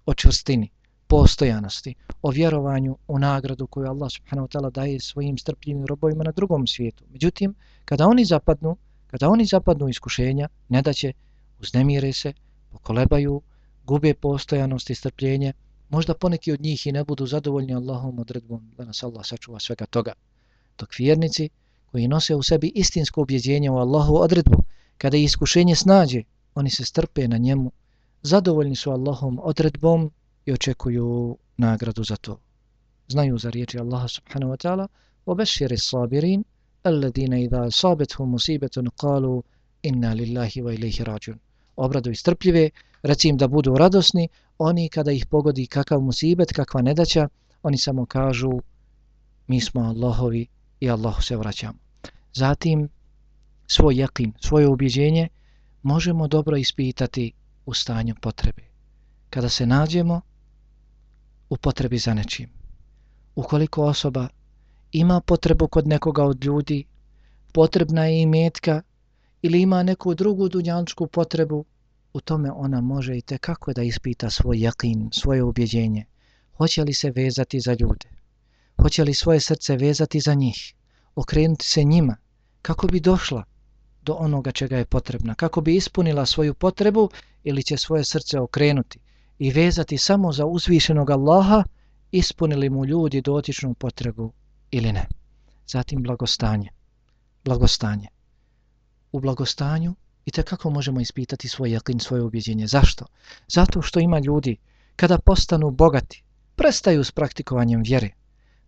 o čvrstini, postojanosti, o vjerovanju u nagradu koju Allah subhanahu wa ta'ala daje svojim strpljivim robovima na drugom svijetu. Međutim, kada oni zapadnu, kada oni zapadnu u iskušenja, ne da će, uznemire se, pokolebaju, gube postojanost i strpljenje, možda poneki od njih i ne budu zadovoljni Allahom odredbom da nas Allah sačuva svega toga dok vjernici koji nose u sebi istinsko objeđenje u Allahu odredbu, kada ih iskušenje snađe, oni se strpe na njemu, zadovoljni su Allahom odredbom i očekuju nagradu za to. Znaju za riječi Allaha subhanahu wa ta'ala وَبَشِّرِ الصَّابِرِينَ الَّذِينَ إِذَا صَابَتْهُمْ مُسِيبَةٌ قَالُوا إِنَّا لِلَّهِ وَإِلَيْهِ رَاجُونَ Obradu i strpljive, recim da budu radosni, oni kada ih pogodi kakav musibet, kakva nedaća, oni samo kažu mi smo Allahovi i Allahu se vraćamo. Zatim, svoj jakin, svoje ubjeđenje možemo dobro ispitati u stanju potrebe. kada se nađemo u potrebi za nečim. Ukoliko osoba ima potrebu kod nekoga od ljudi, potrebna je i metka ili ima neku drugu dunjančku potrebu, u tome ona može i kako da ispita svoj jakin, svoje ubjeđenje. Hoće li se vezati za ljude? Hoće li svoje srce vezati za njih? Okrenuti se njima? Kako bi došla do onoga čega je potrebna? Kako bi ispunila svoju potrebu ili će svoje srce okrenuti i vezati samo za uzvišenog Allaha, ispunili mu ljudi dotičnu potrebu ili ne? Zatim blagostanje. Blagostanje. U blagostanju i te kako možemo ispitati svoj jakin, svoje ubjeđenje. Zašto? Zato što ima ljudi, kada postanu bogati, prestaju s praktikovanjem vjere,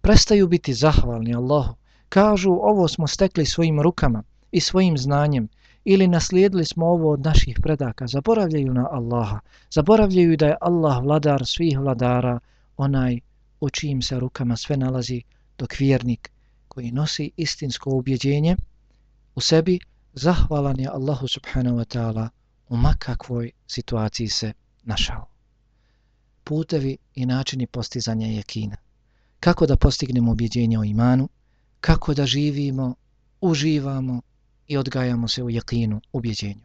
prestaju biti zahvalni Allahu, kažu ovo smo stekli svojim rukama i svojim znanjem ili naslijedili smo ovo od naših predaka, zaboravljaju na Allaha, zaboravljaju da je Allah vladar svih vladara, onaj u čijim se rukama sve nalazi dok vjernik koji nosi istinsko ubjeđenje u sebi, zahvalan je Allahu subhanahu wa ta'ala u makakvoj situaciji se našao. Putevi i načini postizanja jekina. Kako da postignemo objeđenje o imanu, kako da živimo, uživamo i odgajamo se u jekinu, ubjeđenju.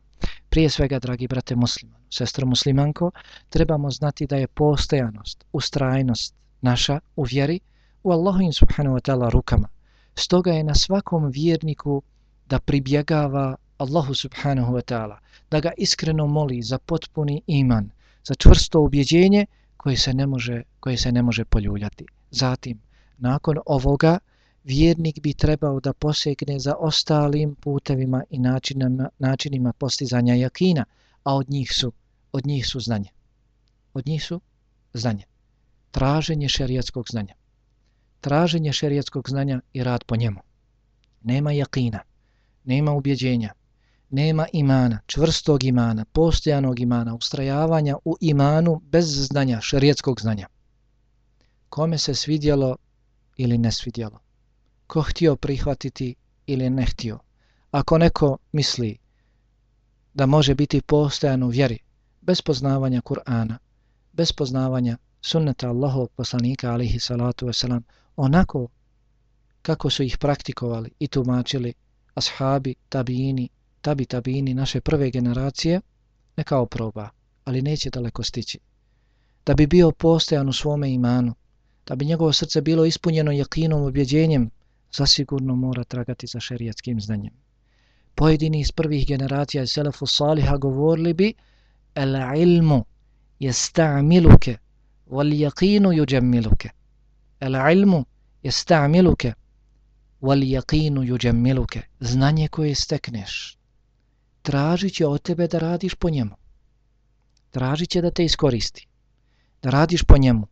Prije svega, dragi brate musliman, sestro muslimanko, trebamo znati da je postojanost, ustrajnost naša u vjeri u Allahu in subhanahu wa ta'ala rukama. Stoga je na svakom vjerniku da pribjegava Allahu subhanahu wa ta'ala, da ga iskreno moli za potpuni iman, za čvrsto ubjeđenje koji se ne može, koje se ne može poljuljati. Zatim, nakon ovoga, vjernik bi trebao da posegne za ostalim putevima i načinima, načinima postizanja jakina, a od njih su, od njih su znanje. Od njih su znanje. Traženje šerijatskog znanja. Traženje šerijatskog znanja i rad po njemu. Nema jakina nema ubjeđenja, nema imana, čvrstog imana, postojanog imana, ustrajavanja u imanu bez znanja, šarijetskog znanja. Kome se svidjelo ili ne svidjelo? Ko htio prihvatiti ili ne htio? Ako neko misli da može biti postojan u vjeri bez poznavanja Kur'ana, bez poznavanja sunneta Allahovog poslanika alihi salatu wasalam, onako kako su ih praktikovali i tumačili ashabi, tabijini tabi tabini naše prve generacije, neka oproba, ali neće daleko stići. Da bi bio postojan u svome imanu, da bi njegovo srce bilo ispunjeno jakinom objeđenjem, zasigurno mora tragati za šerijatskim znanjem. Pojedini iz prvih generacija iz Selefu Saliha govorili bi El ilmu je sta'miluke wal jakinu juđemmiluke. El ilmu je sta'miluke wal yaqinu yujammiluka znanje koje stekneš tražit će od tebe da radiš po njemu tražit će da te iskoristi da radiš po njemu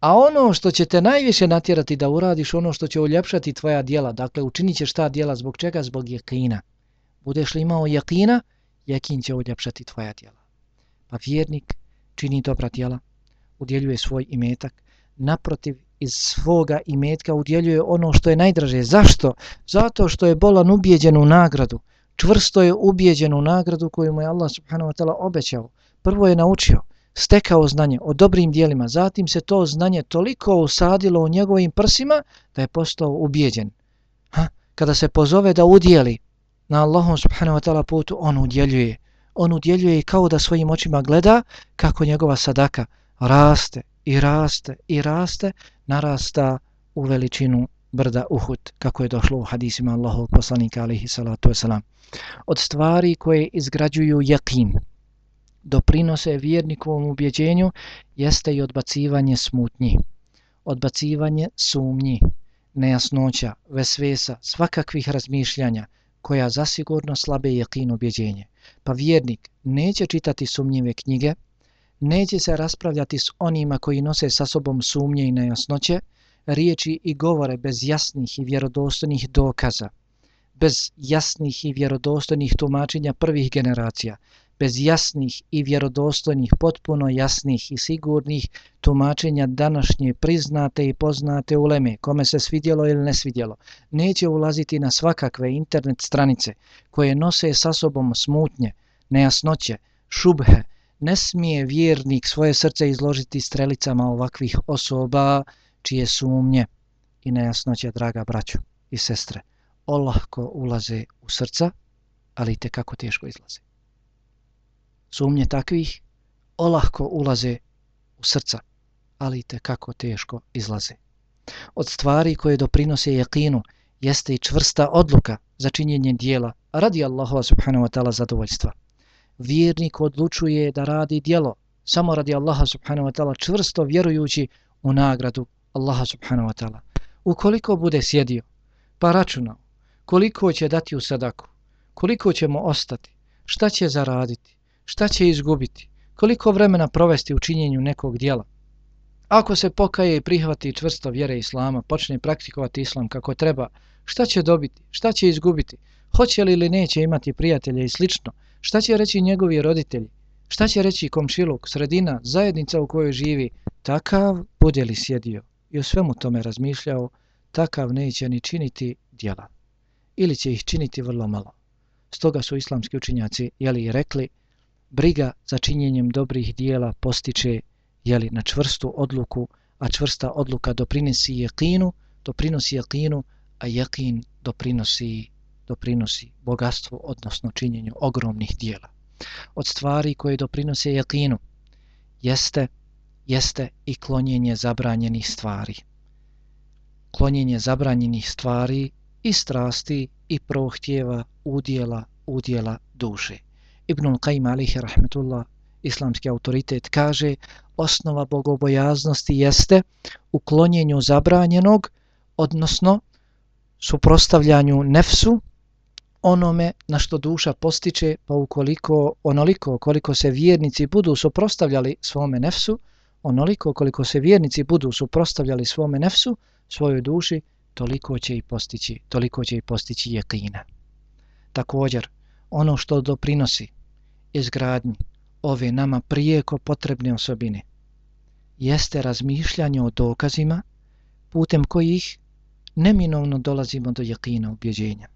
a ono što će te najviše natjerati da uradiš ono što će uljepšati tvoja dijela dakle učinit ćeš ta dijela zbog čega zbog jekina. budeš li imao jekina, yakin će uljepšati tvoja dijela pa vjernik čini dobra dijela udjeljuje svoj imetak naprotiv iz svoga imetka udjeljuje ono što je najdraže. Zašto? Zato što je bolan ubijeđen u nagradu. Čvrsto je ubijeđen u nagradu koju mu je Allah subhanahu wa ta'ala obećao. Prvo je naučio, stekao znanje o dobrim dijelima, zatim se to znanje toliko usadilo u njegovim prsima da je postao ubijeđen. Ha? Kada se pozove da udjeli na Allahom subhanahu wa ta'ala putu, on udjeljuje. On udjeljuje kao da svojim očima gleda kako njegova sadaka raste i raste i raste narasta u veličinu brda Uhud, kako je došlo u hadisima Allahov poslanika alihi salatu wasalam. Od stvari koje izgrađuju jakin, doprinose vjernikovom ubjeđenju, jeste i odbacivanje smutnji, odbacivanje sumnji, nejasnoća, vesvesa, svakakvih razmišljanja, koja zasigurno slabe jakin ubjeđenje. Pa vjernik neće čitati sumnjive knjige, neće se raspravljati s onima koji nose sa sobom sumnje i nejasnoće, riječi i govore bez jasnih i vjerodostojnih dokaza, bez jasnih i vjerodostojnih tumačenja prvih generacija, bez jasnih i vjerodostojnih, potpuno jasnih i sigurnih tumačenja današnje priznate i poznate uleme, kome se svidjelo ili ne svidjelo, neće ulaziti na svakakve internet stranice koje nose sa sobom smutnje, nejasnoće, šubhe, Ne smije vjernik svoje srce izložiti strelicama ovakvih osoba čije sumnje i nejasnoće, draga braćo i sestre, olahko ulaze u srca, ali te kako teško izlaze. Sumnje takvih olahko ulaze u srca, ali te kako teško izlaze. Od stvari koje doprinose jakinu jeste i čvrsta odluka za činjenje dijela radi Allahova subhanahu wa ta'ala zadovoljstva. Vjernik odlučuje da radi dijelo samo radi Allaha subhanahu wa ta'ala čvrsto vjerujući u nagradu Allaha subhanahu wa ta'ala. Ukoliko bude sjedio pa računao koliko će dati u sadaku, koliko ćemo ostati, šta će zaraditi, šta će izgubiti, koliko vremena provesti u činjenju nekog dijela. Ako se pokaje i prihvati čvrsto vjere Islama, počne praktikovati Islam kako treba, šta će dobiti, šta će izgubiti, hoće li ili neće imati prijatelje i slično, šta će reći njegovi roditelji, šta će reći komšiluk, sredina, zajednica u kojoj živi, takav bude li sjedio i o svemu tome razmišljao, takav neće ni činiti djela. Ili će ih činiti vrlo malo. Stoga su islamski učinjaci jeli, rekli, briga za činjenjem dobrih dijela postiče jeli, na čvrstu odluku, a čvrsta odluka doprinosi jekinu, doprinosi jekinu, a jekin doprinosi, doprinosi bogatstvu, odnosno činjenju ogromnih dijela. Od stvari koje doprinose jekinu jeste, jeste i klonjenje zabranjenih stvari. Klonjenje zabranjenih stvari i strasti i prohtjeva udjela, udjela duše. Ibnul Qaim alihi rahmetullah, islamski autoritet, kaže osnova bogobojaznosti jeste u klonjenju zabranjenog, odnosno suprostavljanju nefsu, onome na što duša postiče, pa ukoliko, onoliko koliko se vjernici budu suprostavljali svome nefsu, onoliko koliko se vjernici budu suprostavljali svome nefsu, svojoj duši, toliko će i postići, toliko će i postići jekina. Također, ono što doprinosi izgradnji ove nama prijeko potrebne osobine jeste razmišljanje o dokazima putem kojih neminovno dolazimo do jakina ubjeđenja.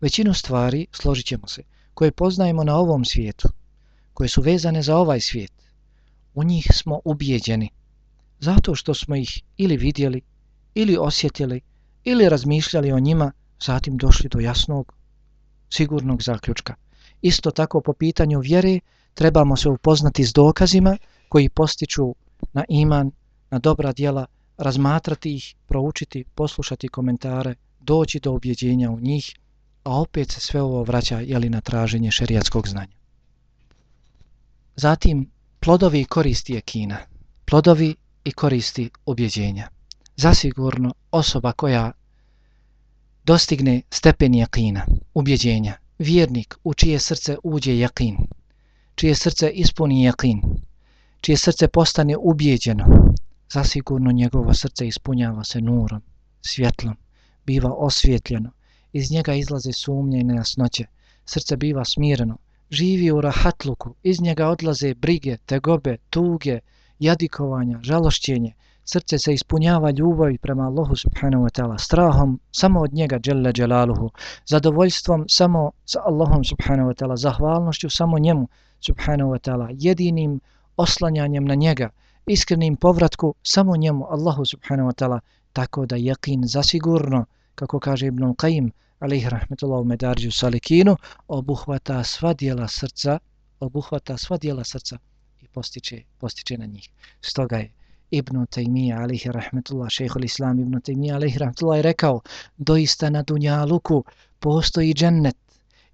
Većinu stvari, složit ćemo se, koje poznajemo na ovom svijetu, koje su vezane za ovaj svijet, u njih smo ubijeđeni, zato što smo ih ili vidjeli, ili osjetili, ili razmišljali o njima, zatim došli do jasnog, sigurnog zaključka. Isto tako po pitanju vjere trebamo se upoznati s dokazima koji postiču na iman, na dobra djela, razmatrati ih, proučiti, poslušati komentare, doći do objeđenja u njih, a opet se sve ovo vraća jeli, na traženje šerijatskog znanja. Zatim, plodovi i koristi je kina. Plodovi i koristi objeđenja. Zasigurno osoba koja dostigne stepen jakina, ubjeđenja, vjernik u čije srce uđe jakin, čije srce ispuni jakin, čije srce postane ubjeđeno, zasigurno njegovo srce ispunjava se nurom, svjetlom, biva osvjetljeno, iz njega izlaze sumnje i nejasnoće, srce biva smireno, živi u rahatluku, iz njega odlaze brige, tegobe, tuge, jadikovanja, žalošćenje, srce se ispunjava ljubavi prema Allahu subhanahu wa ta'ala, strahom samo od njega, dželle dželaluhu, zadovoljstvom samo sa Allahom subhanahu wa ta'ala, zahvalnošću samo njemu subhanahu wa ta'ala, jedinim oslanjanjem na njega, iskrenim povratku samo njemu, Allahu subhanahu wa ta'ala, tako da jekin zasigurno, kako kaže Ibn Qayyim, alaihi rahmetullahu medarđu salikinu, obuhvata sva dijela srca, obuhvata sva dijela srca i postiče, postiče na njih. Stoga je Ibn Taymiyyah alaihi rahmetullah, šehhul islam Ibn Taymiyyah alaihi rahmetullah, je rekao, doista na dunjaluku postoji džennet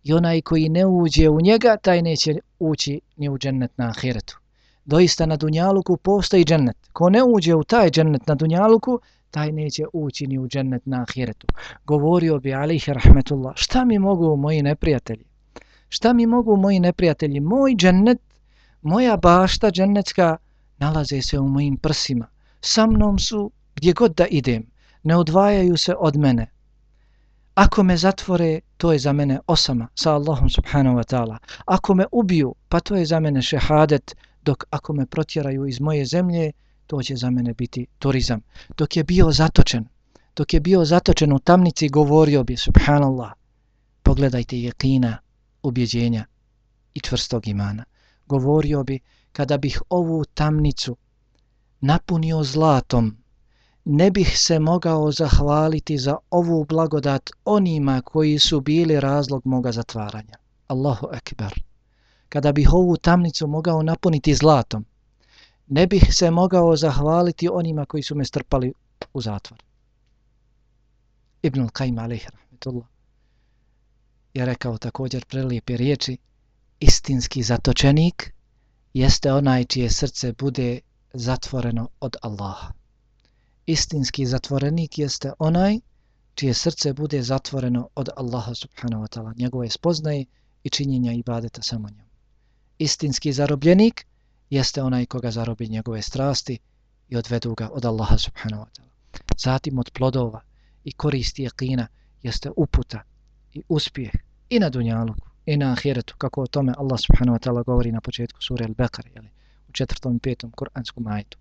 i onaj koji ne uđe u njega, taj neće ući ni u džennet na ahiretu. Doista na dunjaluku postoji džennet. Ko ne uđe u taj džennet na dunjaluku, taj neće ući ni u džennet na ahiretu. Govorio bi alihi rahmetullah, šta mi mogu moji neprijatelji? Šta mi mogu moji neprijatelji? Moj džennet, moja bašta džennetska, nalaze se u mojim prsima. Sa mnom su gdje god da idem. Ne odvajaju se od mene. Ako me zatvore, to je za mene osama sa Allahom subhanahu wa ta'ala. Ako me ubiju, pa to je za mene šehadet, dok ako me protjeraju iz moje zemlje, to će za mene biti turizam. Dok je bio zatočen, dok je bio zatočen u tamnici, govorio bi, subhanallah, pogledajte jekina, ubjeđenja i čvrstog imana. Govorio bi, kada bih ovu tamnicu napunio zlatom, ne bih se mogao zahvaliti za ovu blagodat onima koji su bili razlog moga zatvaranja. Allahu ekber. Kada bih ovu tamnicu mogao napuniti zlatom, ne bih se mogao zahvaliti onima koji su me strpali u zatvor. Ibn al-Qaim alaihi rahmetullah je rekao također prelijepe riječi istinski zatočenik jeste onaj čije srce bude zatvoreno od Allaha. Istinski zatvorenik jeste onaj čije srce bude zatvoreno od Allaha subhanahu wa ta'ala, njegove spoznaje i činjenja ibadeta samo njom. Istinski zarobljenik jeste onaj koga zarobi njegove strasti i odvedu ga od Allaha subhanahu wa ta'ala. Zatim od plodova i koristi jakina jeste uputa i uspjeh i na dunjaluku i na ahiretu, kako o tome Allah subhanahu wa ta'ala govori na početku sure Al-Bekare, jeli, u četvrtom i petom kuranskom ajetu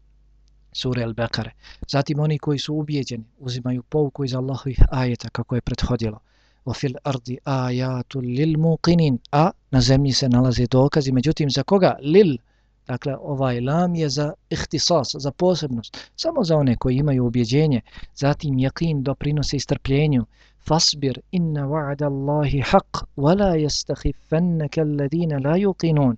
sure Al-Bekare. Zatim oni koji su ubijeđeni uzimaju pouku iz Allahovih ajeta kako je prethodilo. O fil ardi ajatu lil muqinin. A na zemlji se nalaze dokazi. Međutim, za koga? Lil. Dakle, ovaj lam je za ihtisas, za posebnost. Samo za one koji imaju ubjeđenje. Zatim, jakin doprinose strpljenju. Fasbir inna wa'ada Allahi haq, wala yastakhifannaka alladine la yuqinun.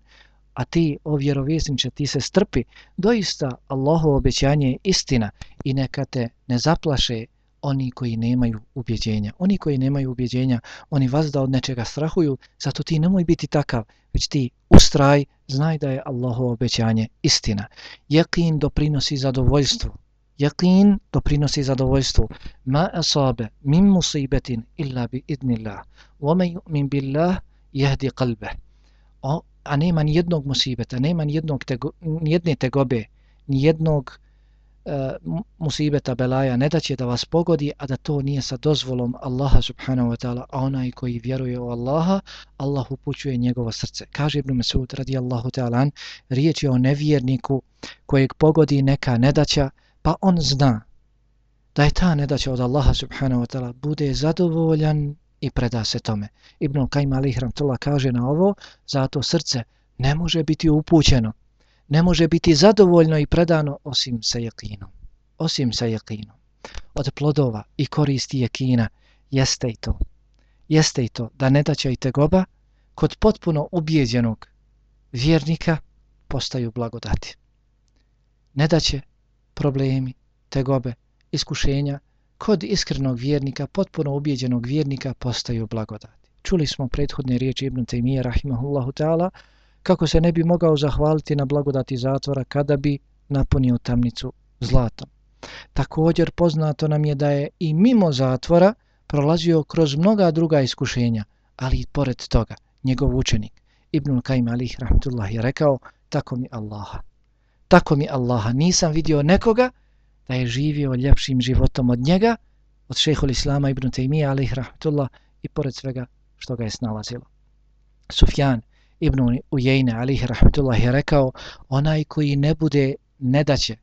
A ti, o vjerovjesniče, ti se strpi. Doista, Allahovo obećanje je istina i neka te ne zaplaše oni koji nemaju ubjeđenja. Oni koji nemaju ubjeđenja, oni vas da od nečega strahuju, zato ti nemoj biti takav, već ti ustraj, znaj da je Allahovo obećanje istina. Jekin doprinosi zadovoljstvu. Jekin doprinosi zadovoljstvu. Ma asabe min musibetin illa bi idnillah. Vome yu'min billah jehdi kalbe. O, a nema ni jednog musibeta, nema ni jednog tego, nijedne tegobe, ni jednog e, musibeta belaja, ne da će da vas pogodi, a da to nije sa dozvolom Allaha subhanahu wa ta'ala, a onaj koji vjeruje u Allaha, Allah upućuje njegovo srce. Kaže Ibn Mesud radijallahu ta'ala, riječ je o nevjerniku kojeg pogodi neka nedaća, pa on zna da je ta nedaća od Allaha subhanahu wa ta'ala, bude zadovoljan i preda se tome. Ibn Kajma Ali Hramtullah kaže na ovo, zato srce ne može biti upućeno, ne može biti zadovoljno i predano osim sa jekinom. Osim sa jekinom. Od plodova i koristi jekina jeste i to. Jeste i to da ne daće i tegoba kod potpuno ubijeđenog vjernika postaju blagodati. Ne daće problemi, tegobe, iskušenja kod iskrenog vjernika, potpuno ubijeđenog vjernika postaju blagodati. Čuli smo prethodne riječi Ibn Taymiye rahimahullahu ta'ala kako se ne bi mogao zahvaliti na blagodati zatvora kada bi napunio tamnicu zlatom. Također poznato nam je da je i mimo zatvora prolazio kroz mnoga druga iskušenja, ali i pored toga njegov učenik Ibn Kajim alih rahmetullah je rekao tako mi Allaha. Tako mi Allaha. Nisam vidio nekoga da je živio ljepšim životom od njega, od šehol Islama ibn Taymiyyah alih rahmetullah i pored svega što ga je snalazilo. Sufjan ibn Ujejne alihi rahmetullah je rekao onaj koji ne bude nedaće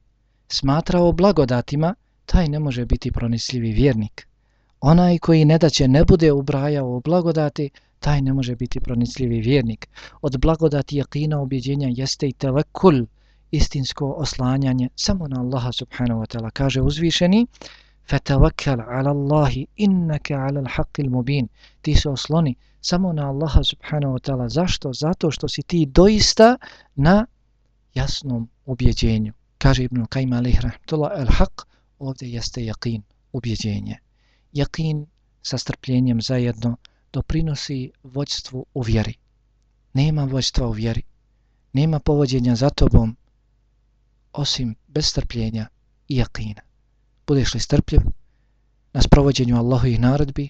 smatrao blagodatima, taj ne može biti pronisljivi vjernik. Onaj koji nedaće ne bude ubrajao blagodati, taj ne može biti pronicljivi vjernik. Od blagodati jakina objeđenja jeste i tevekul, istinsko oslanjanje samo na Allaha subhanahu wa ta'ala. Kaže uzvišeni, فتوكل على الله إنك على الحق المبين ti se osloni samo na Allaha subhanahu wa ta'ala. Zašto? Zato što si ti doista na jasnom ubjeđenju. Kaže Ibn Qajm alaih rahmatullah, al-haq ovdje jeste jaqin, ubjeđenje. Jaqin sa strpljenjem zajedno doprinosi vođstvu u vjeri. Nema vođstva u vjeri. Nema povođenja za tobom osim bez strpljenja i jaqina Budeš li strpljiv na sprovođenju Allahovih naredbi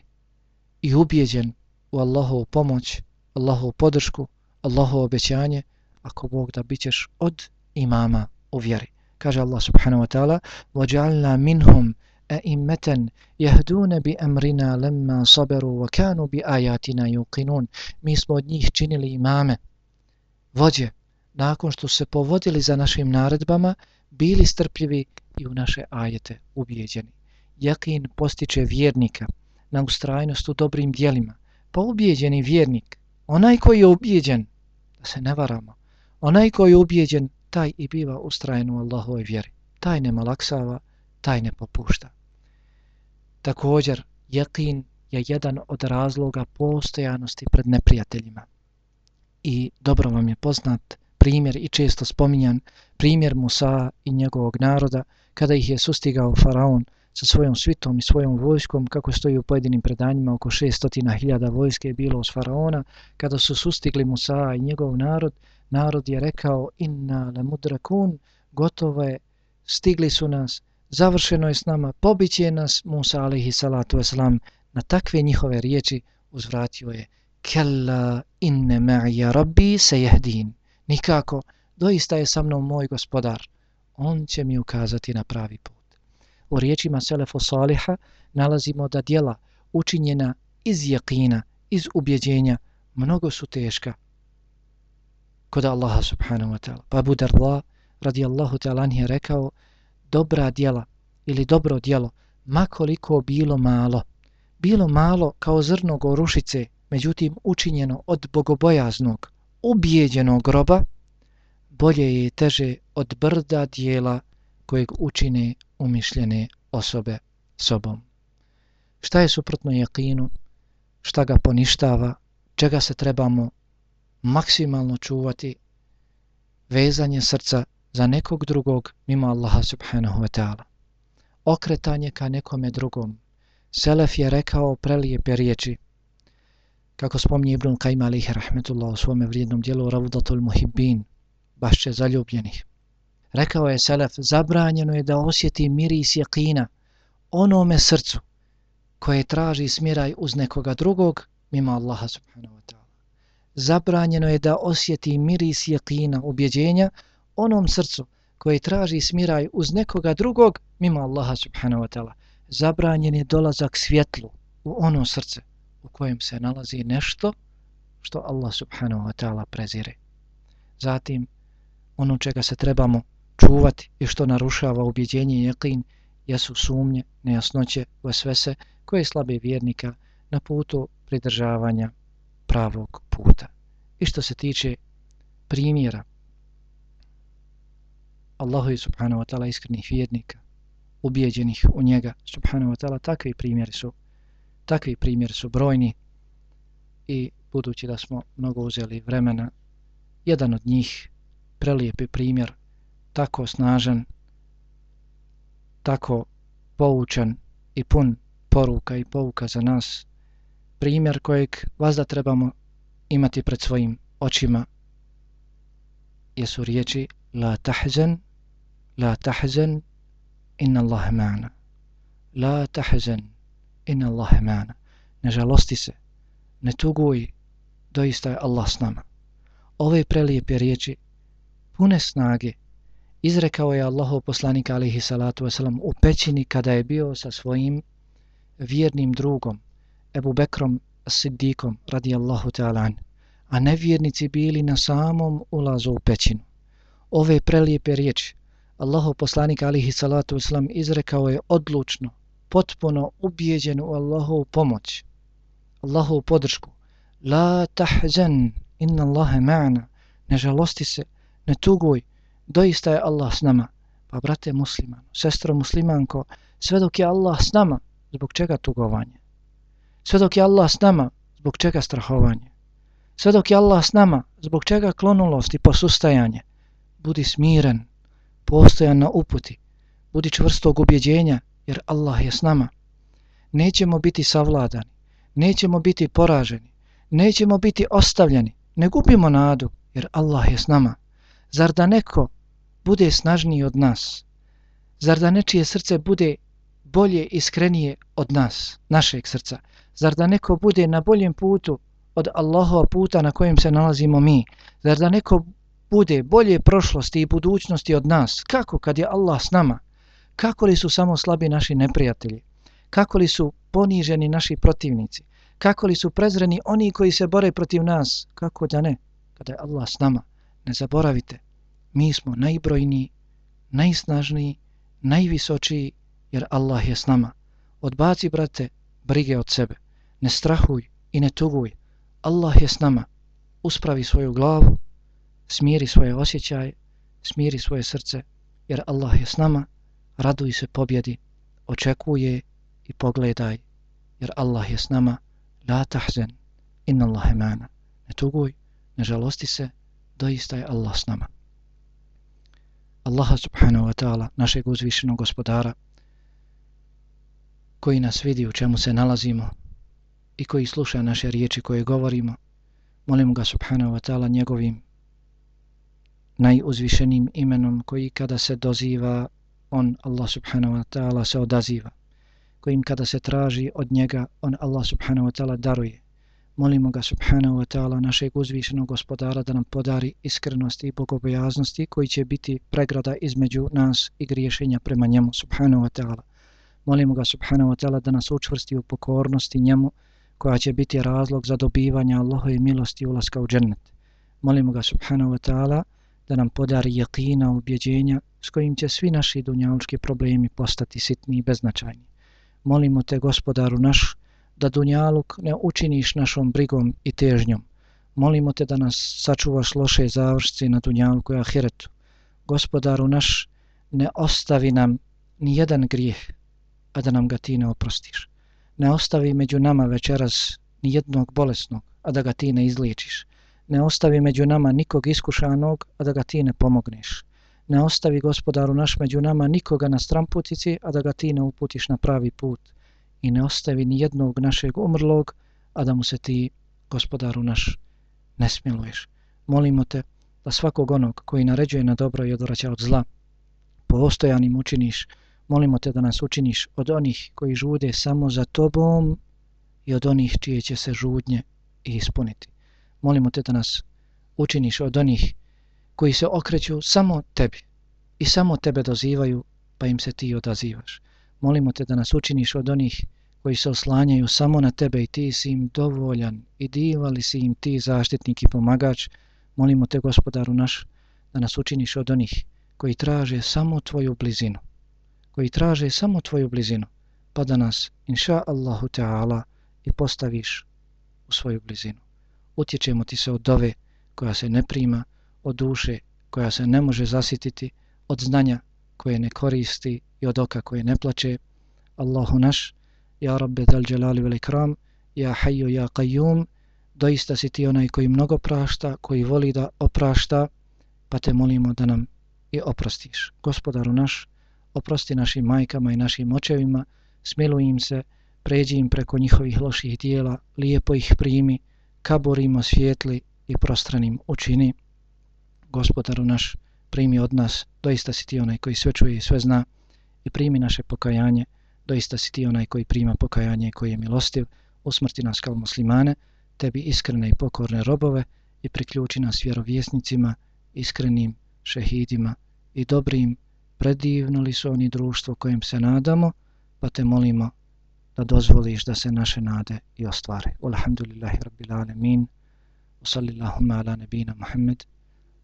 i ubijeđen u Allahovu pomoć, Allahovu podršku, Allahovo obećanje, ako Bog da bićeš od imama u vjeri. Kaže Allah subhanahu wa ta'ala وَجَعَلْنَا مِنْهُمْ أَئِمَّةً يَهْدُونَ بِأَمْرِنَا لَمَّا صَبَرُوا وَكَانُوا بِآيَاتِنَا يُقِنُونَ Mi smo od njih činili imame, vođe, nakon što se povodili za našim naredbama, bili strpljivi i u naše ajete ubijeđeni. Jakin postiče vjernika na ustrajnost u dobrim dijelima. Pa ubijeđeni vjernik, onaj koji je ubijeđen, da se ne varamo, Onaj koji je ubijeđen, taj i biva ustrajen u Allahovoj vjeri. Taj ne malaksava, taj ne popušta. Također, jakin je jedan od razloga postojanosti pred neprijateljima. I dobro vam je poznat primjer i često spominjan primjer Musa i njegovog naroda kada ih je sustigao faraon sa svojom svitom i svojom vojskom, kako stoji u pojedinim predanjima, oko 600.000 vojske je bilo uz faraona, kada su sustigli Musa i njegov narod, narod je rekao inna le mudrakun, gotovo je, stigli su nas, završeno je s nama, pobiće nas Musa alaihi salatu wasalam, na takve njihove riječi uzvratio je kella inne ma'ja rabbi se jehdin. Nikako, doista je sa mnom moj gospodar, on će mi ukazati na pravi put. U riječima Selefu Saliha nalazimo da dijela učinjena iz jakina, iz ubjeđenja, mnogo su teška kod Allaha subhanahu wa ta'ala. Pa Abu Darda radijallahu ta'ala je rekao dobra dijela ili dobro dijelo, makoliko bilo malo, bilo malo kao zrno gorušice, međutim učinjeno od bogobojaznog, ubijeđenog groba, bolje je teže od brda dijela kojeg učine umišljene osobe sobom. Šta je suprotno jakinu? Šta ga poništava? Čega se trebamo maksimalno čuvati? Vezanje srca za nekog drugog mimo Allaha subhanahu wa ta'ala. Okretanje ka nekome drugom. Selef je rekao prelijepe riječi. Kako spomni Ibn Qajma alaihi rahmetullah u svome vrijednom dijelu Ravdatul Muhibbin, bašće zaljubljenih. Rekao je Selef, zabranjeno je da osjeti miris jakina onome srcu koje traži smiraj uz nekoga drugog mimo Allaha subhanahu wa ta'ala. Zabranjeno je da osjeti miris jakina ubjeđenja onom srcu koje traži smiraj uz nekoga drugog mimo Allaha subhanahu wa ta'ala. Zabranjen je dolazak svjetlu u ono srce u kojem se nalazi nešto što Allah subhanahu wa ta'ala prezire. Zatim, ono čega se trebamo čuvati i što narušava ubjeđenje i jeklin jesu sumnje, nejasnoće, vesvese koje slabe vjernika na putu pridržavanja pravog puta. I što se tiče primjera Allahu i subhanahu wa ta'ala iskrenih vjernika, ubijeđenih u njega, subhanahu wa ta'ala, takvi primjeri su takvi primjeri su brojni i budući da smo mnogo uzeli vremena, jedan od njih prelijepi primjer tako snažan, tako poučan i pun poruka i pouka za nas, primjer kojeg vas da trebamo imati pred svojim očima, jesu riječi La tahzen, la tahzen, inna Allah ma'ana. La tahzen, inna Allahe mana. Ne žalosti se, ne tuguj, doista je Allah s nama. Ove prelijepe riječi, pune snage, izrekao je Allahov poslanik alihi salatu wasalam u pećini kada je bio sa svojim vjernim drugom Ebu Bekrom Siddikom radijallahu ta'ala a nevjernici bili na samom ulazu u pećinu. Ove prelijepe riječi Allahov poslanik alihi salatu wasalam izrekao je odlučno, potpuno ubijeđen u Allahovu pomoć, Allahovu podršku. La tahzan inna Allahe ma'ana, ne žalosti se, ne tuguj, doista je Allah s nama. Pa brate musliman, sestro muslimanko, sve dok je Allah s nama, zbog čega tugovanje? Sve dok je Allah s nama, zbog čega strahovanje? Sve dok je Allah s nama, zbog čega klonulost i posustajanje? Budi smiren, postojan na uputi, budi čvrstog ubjeđenja, jer Allah je s nama. Nećemo biti savladani, nećemo biti poraženi, nećemo biti ostavljeni, ne gubimo nadu, jer Allah je s nama. Zar da neko bude snažniji od nas? Zar da nečije srce bude bolje iskrenije od nas, našeg srca? Zar da neko bude na boljem putu od Allahova puta na kojem se nalazimo mi? Zar da neko bude bolje prošlosti i budućnosti od nas? Kako kad je Allah s nama? Kako li su samo slabi naši neprijatelji? Kako li su poniženi naši protivnici? Kako li su prezreni oni koji se bore protiv nas? Kako da ne? Kada je Allah s nama? Ne zaboravite, mi smo najbrojniji, najsnažniji, najvisočiji, jer Allah je s nama. Odbaci, brate, brige od sebe. Ne strahuj i ne tuguj. Allah je s nama. Uspravi svoju glavu, smiri svoje osjećaje, smiri svoje srce, jer Allah je s nama, raduj se pobjedi, očekuje i pogledaj, jer Allah je s nama, la tahzen, inna Allahe mana. Ne tuguj, ne žalosti se, doista je Allah s nama. Allaha subhanahu wa ta'ala, našeg uzvišenog gospodara, koji nas vidi u čemu se nalazimo i koji sluša naše riječi koje govorimo, molim ga subhanahu wa ta'ala njegovim najuzvišenim imenom koji kada se doziva, on Allah subhanahu wa ta'ala se odaziva, kojim kada se traži od njega, on Allah subhanahu wa ta'ala daruje. Molimo ga subhanahu wa ta'ala našeg uzvišenog gospodara da nam podari iskrenosti i bogobojaznosti koji će biti pregrada između nas i griješenja prema njemu subhanahu wa ta'ala. Molimo ga subhanahu wa ta'ala da nas učvrsti u pokornosti njemu koja će biti razlog za dobivanje Allahove milosti i ulaska u džennet. Molimo ga subhanahu wa ta'ala da nam podari jakina ubjeđenja s kojim će svi naši dunjalučki problemi postati sitni i beznačajni. Molimo te gospodaru naš da dunjaluk ne učiniš našom brigom i težnjom. Molimo te da nas sačuvaš loše završci na dunjalku i ahiretu. Gospodaru naš, ne ostavi nam ni jedan grijeh, a da nam ga ti ne oprostiš. Ne ostavi među nama večeras ni jednog bolesnog, a da ga ti ne izliječiš. Ne ostavi među nama nikog iskušanog, a da ga ti ne pomogneš. Ne ostavi gospodaru naš među nama nikoga na stramputici, a da ga ti ne uputiš na pravi put. I ne ostavi ni jednog našeg umrlog, a da mu se ti, gospodaru naš, ne smiluješ. Molimo te da svakog onog koji naređuje na dobro i odvraća od zla, postojanim učiniš, molimo te da nas učiniš od onih koji žude samo za tobom i od onih čije će se žudnje ispuniti. Molimo te da nas učiniš od onih koji se okreću samo tebi i samo tebe dozivaju pa im se ti odazivaš. Molimo te da nas učiniš od onih koji se oslanjaju samo na tebe i ti si im dovoljan i divali si im ti zaštitnik i pomagač. Molimo te gospodaru naš da nas učiniš od onih koji traže samo tvoju blizinu koji traže samo tvoju blizinu, pa da nas, inša Allahu Teala, i postaviš u svoju blizinu. Utječemo ti se od dove koja se ne prima, od duše koja se ne može zasititi, od znanja koje ne koristi i od oka koje ne plače. Allahu naš, ja rabbe dal dželali vel ikram, ja hayyu ja qayyum, doista si ti onaj koji mnogo prašta, koji voli da oprašta, pa te molimo da nam i oprostiš. Gospodaru naš, oprosti našim majkama i našim očevima, smiluj im se, pređi im preko njihovih loših dijela, lijepo ih primi, kaborimo svijetli i prostranim učini. Gospodaru naš, primi od nas, doista si ti onaj koji sve čuje i sve zna, i primi naše pokajanje, doista si ti onaj koji prima pokajanje i koji je milostiv, usmrti nas kao muslimane, tebi iskrene i pokorne robove i priključi nas vjerovjesnicima, iskrenim šehidima i dobrim. Predivno li su oni društvo kojem se nadamo, pa te molimo da dozvoliš da se naše nade i ostvare. Alhamdulillahi rabbil alemin, wa ala nebina Muhammed,